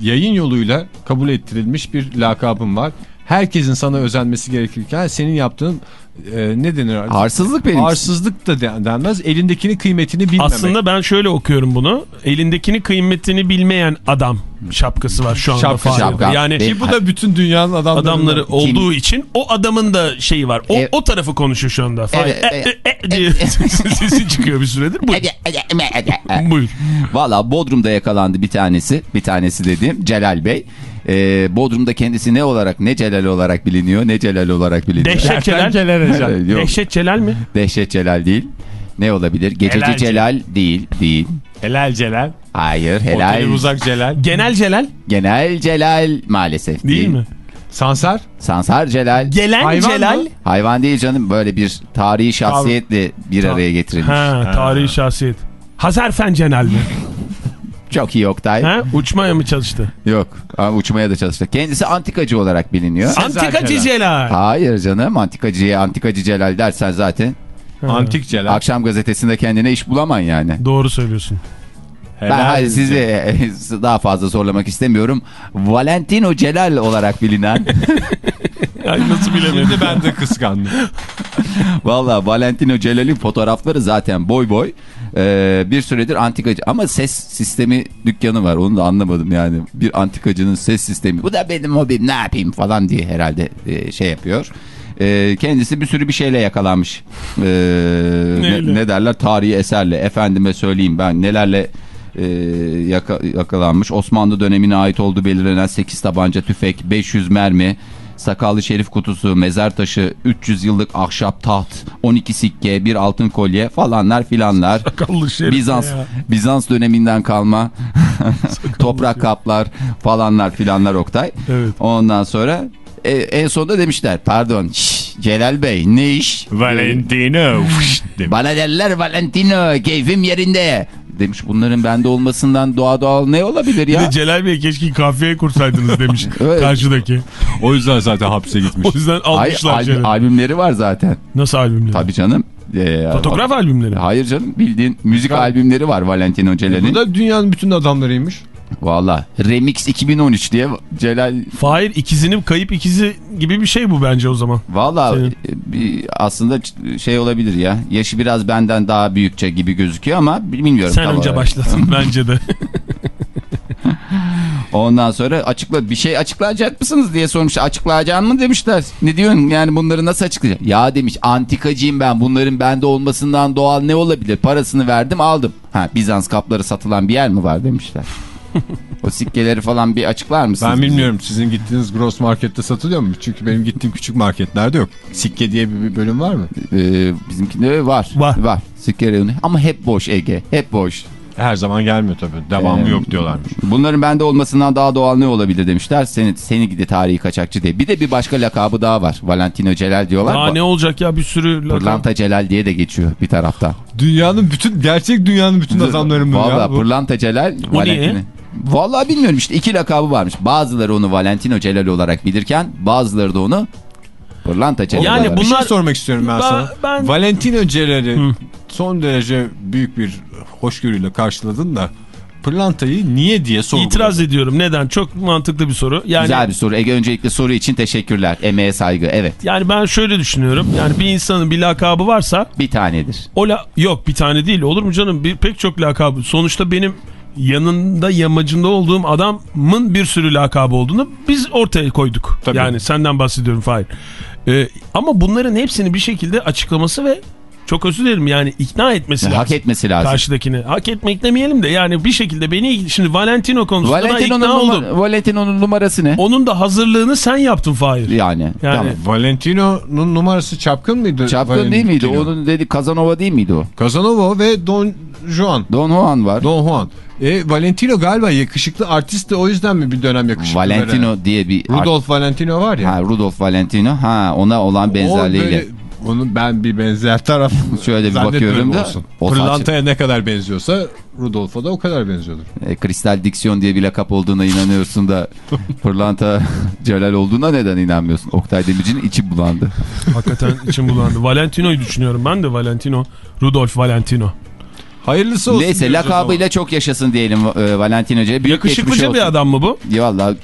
yayın yoluyla kabul ettirilmiş bir lakabın var. Herkesin sana özenmesi gerekirken senin yaptığın e, ne denir artık? Arsızlık benim. Arsızlık da de- denmez. Elindekini kıymetini bilmemek. Aslında ben şöyle okuyorum bunu. Elindekini kıymetini bilmeyen adam şapkası var şu anda Şapka, şapka. Yani Ve- Ki bu da bütün dünyanın adamları. adamları olduğu için o adamın da şeyi var. O, Evet. o tarafı konuşuyor şu anda. Evet, E, e, e diye sesi çıkıyor bir süredir. Buyur. Buyur. Valla Bodrum'da yakalandı bir tanesi. Bir tanesi dediğim Celal Bey. Ee, Bodrum'da kendisi ne olarak ne Celal olarak biliniyor ne Celal olarak biliniyor. Dehşet Celal. Ee, Yok, Dehşet Celal mi? Dehşet Celal değil. Ne olabilir? Gececi Helal Celal değil. Değil. Helal Celal. Hayır helal. Oteli uzak Celal. Genel Celal Genel Celal maalesef değil. değil mi? Sansar. Sansar Celal. Gelen Hayvan Celal. mı? Hayvan değil canım böyle bir tarihi şahsiyetle bir araya getirilmiş. Ha, tarihi şahsiyet. Hazarfen Celal mi? Çok iyi Oktay. ha? Uçmaya mı çalıştı? Yok ama uçmaya da çalıştı. Kendisi antikacı olarak biliniyor. Antikacı Celal. Hayır canım antikacıya antikacı Celal dersen zaten Antik Celal. akşam gazetesinde kendine iş bulaman yani. Doğru söylüyorsun. ben hadi sizi daha fazla zorlamak istemiyorum. Valentino Celal olarak bilinen Ay nasıl bilemedim. Ben de kıskandım. Valla Valentino Celal'in fotoğrafları zaten boy boy. Ee, bir süredir antikacı ama ses sistemi dükkanı var onu da anlamadım yani. Bir antikacının ses sistemi bu da benim hobim ne yapayım falan diye herhalde e, şey yapıyor. Ee, kendisi bir sürü bir şeyle yakalanmış. Ee, ne, ne derler tarihi eserle efendime söyleyeyim ben nelerle e, yaka- yakalanmış. Osmanlı dönemine ait olduğu belirlenen 8 tabanca tüfek, 500 mermi, sakallı şerif kutusu, mezar taşı, 300 yıllık ahşap taht, 12 sikke, bir altın kolye falanlar filanlar. Sakallı şerif Bizans ya. Bizans döneminden kalma toprak kaplar falanlar filanlar Oktay. Evet. Ondan sonra e, en sonunda demişler pardon şş, Celal Bey ne iş? Valentino. Bana derler Valentino keyfim yerinde. Demiş bunların bende olmasından doğa doğal ne olabilir Bir ya? de Celal Bey keşke kahveye kursaydınız demiş Evet. karşıdaki. o yüzden zaten hapse gitmiş. O yüzden almışlar al- Celal'i. albümleri var zaten. Nasıl albümleri? Tabii canım. Ee, Fotoğraf albümleri. Hayır canım bildiğin müzik albümleri var Valentino Celal'in. Bu da dünyanın bütün adamlarıymış. Valla Remix 2013 diye Celal Fahir ikizinin kayıp ikizi gibi bir şey bu bence o zaman. Valla e, aslında şey olabilir ya. Yaşı biraz benden daha büyükçe gibi gözüküyor ama bilmiyorum. Sen önce olarak. başladın bence de. Ondan sonra açıkla bir şey açıklayacak mısınız diye sormuş. Açıklayacağım mı demişler. Ne diyorsun yani bunları nasıl açıklayacak? Ya demiş antikacıyım ben bunların bende olmasından doğal ne olabilir? Parasını verdim aldım. Ha Bizans kapları satılan bir yer mi var demişler. o sikkeleri falan bir açıklar mısınız? Ben bize? bilmiyorum sizin gittiğiniz gross markette satılıyor mu? Çünkü benim gittiğim küçük marketlerde yok. Sikke diye bir bir bölüm var mı? Ee, bizimkinde var. Var. Var. Sikke reyonu. Ama hep boş Ege. Hep boş. Her zaman gelmiyor tabii. Devamı Ee, yok diyorlarmış. Bunların bende olmasından daha doğal ne olabilir demişler. Seni, seni gidi tarihi kaçakçı diye. Bir de bir başka lakabı daha var. Valentino Celal diyorlar. Aa, ne olacak ya bir sürü lakap. Pırlanta Celal diye de geçiyor bir tarafta. Dünyanın bütün, gerçek dünyanın bütün adamlarının ya. Valla bu. Pırlanta Celal. O Valentino. niye? Valla bilmiyorum işte iki lakabı varmış. Bazıları onu Valentino Celal olarak bilirken bazıları da onu Pırlanta Celal Yani olarak. Bir Bunlar- şey sormak istiyorum ben, Ben- sana. ben- Valentino Celal'i Hı. son derece büyük bir hoşgörüyle karşıladın da pırlantayı niye diye sorguladın. İtiraz ediyorum. Neden? Çok mantıklı bir soru. Yani Güzel bir soru. Ege öncelikle soru için teşekkürler. Emeğe saygı. Evet. yani ben şöyle düşünüyorum. Yani bir insanın bir lakabı varsa Bir tanedir. o la yok bir tane değil. Olur mu canım? Bir pek çok lakabı. Sonuçta benim yanında yamacında olduğum adamın bir sürü lakabı olduğunu biz ortaya koyduk. Tabii. Yani senden bahsediyorum Fahir. Ee, ama bunların hepsini bir şekilde açıklaması ve çok özür dilerim yani ikna etmesi lazım. Hak etmesi lazım. Karşıdakini. Hak etmek demeyelim de yani bir şekilde beni şimdi Valentino konusunda Valentino'nun ikna oldum. Valentino'nun numarası ne? Onun da hazırlığını sen yaptın Fahir. Yani. Yani- Tamam. Valentino'nun numarası çapkın mıydı? Çapkın değil miydi? Valentino? Onun dedi Kazanova değil miydi o? Casanova ve Don Juan. Don Juan var. Don Juan. E, Valentino galiba yakışıklı artist de o yüzden mi bir dönem yakışıklı? Valentino diye bir... Rudolf Valentino var ya. Ha, Rudolf Valentino. Ha ona olan O benzerliğiyle. böyle- onu ben bir benzer taraf Şöyle bir bakıyorum da Pırlantaya ne kadar benziyorsa Rudolf'a da o kadar benziyordur. E, kristal diksiyon diye bir lakap olduğuna inanıyorsun da pırlanta Celal olduğuna neden inanmıyorsun? Oktay Demirci'nin içi bulandı. Hakikaten içim bulandı. Valentino'yu düşünüyorum ben de Valentino. Rudolf Valentino. Hayırlısı olsun. Neyse lakabıyla çok yaşasın diyelim e. Büyük geçmiş Yakışıklıca bir adam mı bu? Ya valla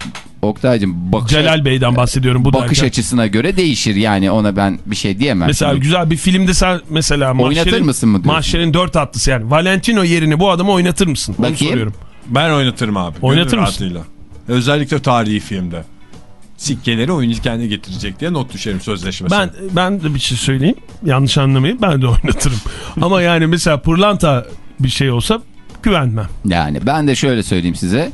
Oktay'cım bakış, Celal Bey'den bahsediyorum bu bakış derken. açısına göre değişir yani ona ben bir şey diyemem. Mesela Şimdi. güzel bir filmde sen mesela Oynatır Mahşer'in, mısın mı diyorsun? Mahşer'in dört atlısı yani. Valentino yerine bu adamı oynatır mısın? Onu Bakayım. soruyorum. zaman. Ben oynatırım abi. Oynatır Gönül mısın? Özellikle tarihi filmde. Sikkeleri oyuncu kendi getirecek diye not düşerim sözleşmesine. Ben ben de bir şey söyleyeyim. Yanlış anlamayın. Ben de oynatırım. Ama yani mesela pırlanta bir şey olsa güvenmem. Yani ben de şöyle söyleyeyim size.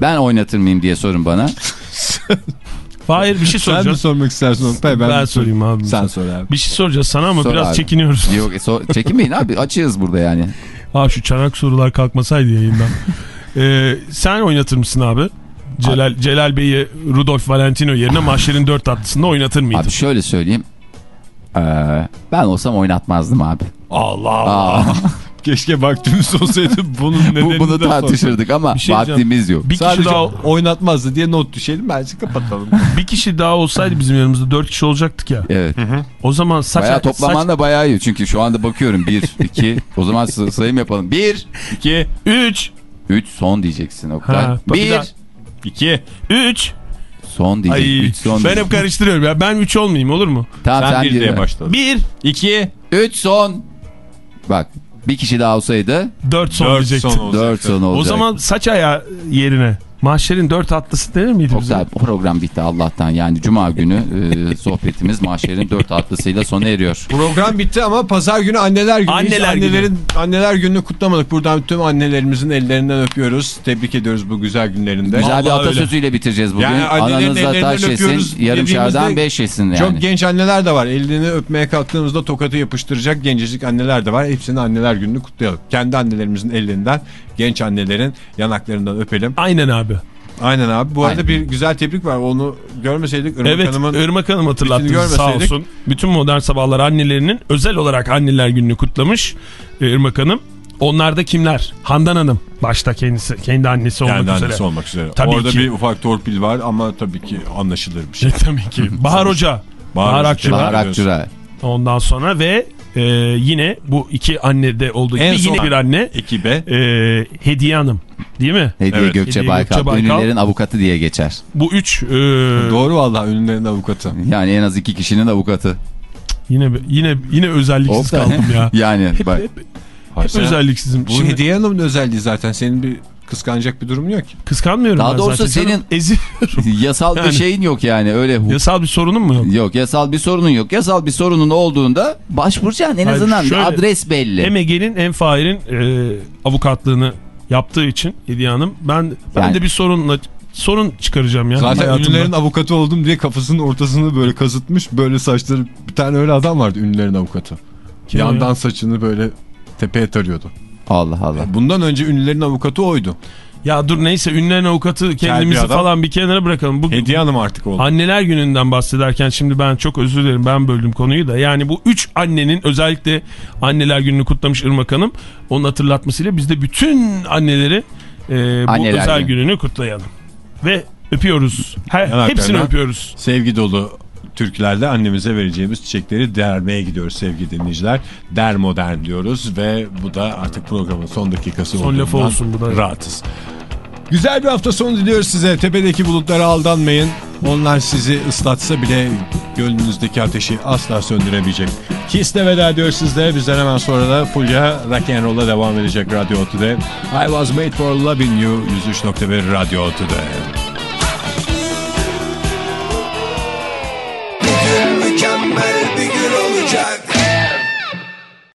Ben oynatır mıyım diye sorun bana. Hayır bir şey Sen mi sormak istersin Oktay? Ben, mi sorayım abi. Sen sor abi. Bir şey soracağız sana ama Sor biraz abi. çekiniyoruz. Yok e, so- çekinmeyin abi açığız burada yani. Ha şu çanak sorular kalkmasaydı yayından. Ee, sen oynatır mısın abi? Celal, Celal Bey'i Rudolf Valentino yerine Mahşer'in dört atlısında oynatır mıydın? Abi şöyle söyleyeyim. Ee, ben olsam oynatmazdım abi. Allah Aa, Keşke vaktimiz olsaydı bunun bu, nedenini bunu de sorsak. tartışırdık ama Bir şey vaktimiz yok. Bir kişi Sadece daha oynatmazdı diye not düşelim bence kapatalım. bir kişi daha olsaydı bizim yanımızda dört kişi olacaktık ya. Evet. O zaman saç Bayağı toplaman saç- da bayağı iyi. Çünkü şu anda bakıyorum. 1, 2. O zaman sayım yapalım. 1, 2, üç 3 son diyeceksin Oktay. Ha, bir 1 daha. 2. üç son diyecek. Ay 3 son. ben hep karıştırıyorum ya. Ben üç olmayayım olur mu? Tamam Sen sen, 1 diye başladın. Bir 2, 3 son. Bak bir kişi daha olsaydı dört son 4 diyecektim. son olacak. 4 son olacak. O zaman saç ayağı yerine Mahşer'in dört atlısı denir miydi? Oktay program bitti Allah'tan. Yani cuma günü e, sohbetimiz mahşerin 4 atlısıyla sona eriyor. Program bitti ama pazar günü anneler günü. Hiç Anneler günü. annelerin, Anneler gününü kutlamadık. Buradan tüm annelerimizin ellerinden öpüyoruz. Tebrik ediyoruz bu güzel günlerinde. Güzel bir Vallahi atasözüyle bitireceğiz bugün. Yani Ananızla taş yesin, yarım şardan beş yesin yani. Çok genç anneler de var. Elini öpmeye kalktığımızda tokatı yapıştıracak gencecik anneler de var. Hepsini anneler gününü kutlayalım. Kendi annelerimizin ellerinden genç annelerin yanaklarından öpelim. Aynen abi. Aynen abi. Bu arada Aynen. bir güzel tebrik var. Onu görmeseydik Irmak Evet Hanım'ın Irmak Hanım hatırlattı sağ olsun. Bütün modern sabahlar annelerinin özel olarak anneler gününü kutlamış e, Irmak Hanım. Onlar da kimler? Handan Hanım başta kendisi kendi annesi olmak kendi üzere. annesi olmak üzere. Tabii Orada ki. bir ufak torpil var ama tabii ki anlaşılır bir şey. Tabii ki. Bahar Hoca. Bahar, Bahar. Hoca. Bahar Akçura. Ondan sonra ve e, yine bu iki annede olduğu gibi En yine son bir anne Ekibe. e, Hediye Hanım. Değil mi? Hediye Evet, Gökçe Hediye Baykal. Gökçe Baykal. Ünlülerin avukatı diye geçer. Bu üç e, Doğru vallahi ünlülerin avukatı. Yani en az iki kişinin avukatı. yine yine yine özelliksiz Oktay. kaldım ya. yani Hep, bak. hep, hep özelliksizim. Bu Şimdi- Hediye Hanım'ın özelliği zaten. Senin bir kıskanacak bir durum yok ki. Kıskanmıyorum Daha ben doğrusu zaten. Senin-. Yasal bir Yani- şeyin yok yani öyle Yasal bir sorunun mu yok? Yok yasal bir sorunun yok. Yasal bir sorunun olduğunda başvuracaksın en Hayır, azından şöyle- adres belli. Hem Ege'nin hem Fahir'in e, avukatlığını yaptığı için Hediye Hanım ben ben Yani- de bir sorunla sorun çıkaracağım ya Zaten hayatımda. ünlülerin avukatı oldum diye kafasının ortasını böyle kazıtmış. Böyle saçları bir tane öyle adam vardı ünlülerin avukatı. Kim Yandan ya? saçını böyle tepeye tarıyordu. Allah Allah. Bundan önce ünlülerin avukatı oydu. Ya dur neyse ünlülerin avukatı kendimizi falan bir kenara bırakalım. Bu Hediye Hanım artık oldu. Anneler gününden bahsederken şimdi ben çok özür dilerim ben böldüm konuyu da. Yani bu üç annenin özellikle anneler gününü kutlamış Irmak Hanım. Onun hatırlatmasıyla biz de bütün anneleri e, bu Anneler özel günü. gününü kutlayalım. Ve öpüyoruz. Her, hepsini öpüyoruz. Sevgi dolu türkülerle annemize vereceğimiz çiçekleri dermeye gidiyoruz sevgili dinleyiciler. Der modern diyoruz ve bu da artık programın son dakikası son lafı olsun bu da. rahatız. Güzel bir hafta sonu diliyoruz size. Tepedeki bulutlara aldanmayın. Onlar sizi ıslatsa bile gönlünüzdeki ateşi asla söndüremeyecek. Kiss'le veda ediyoruz sizde. Bizden hemen sonra da Fulya Rock'n'Roll'a devam edecek Radyo 2'de. I was made for loving you 103.1 Radyo 2'de.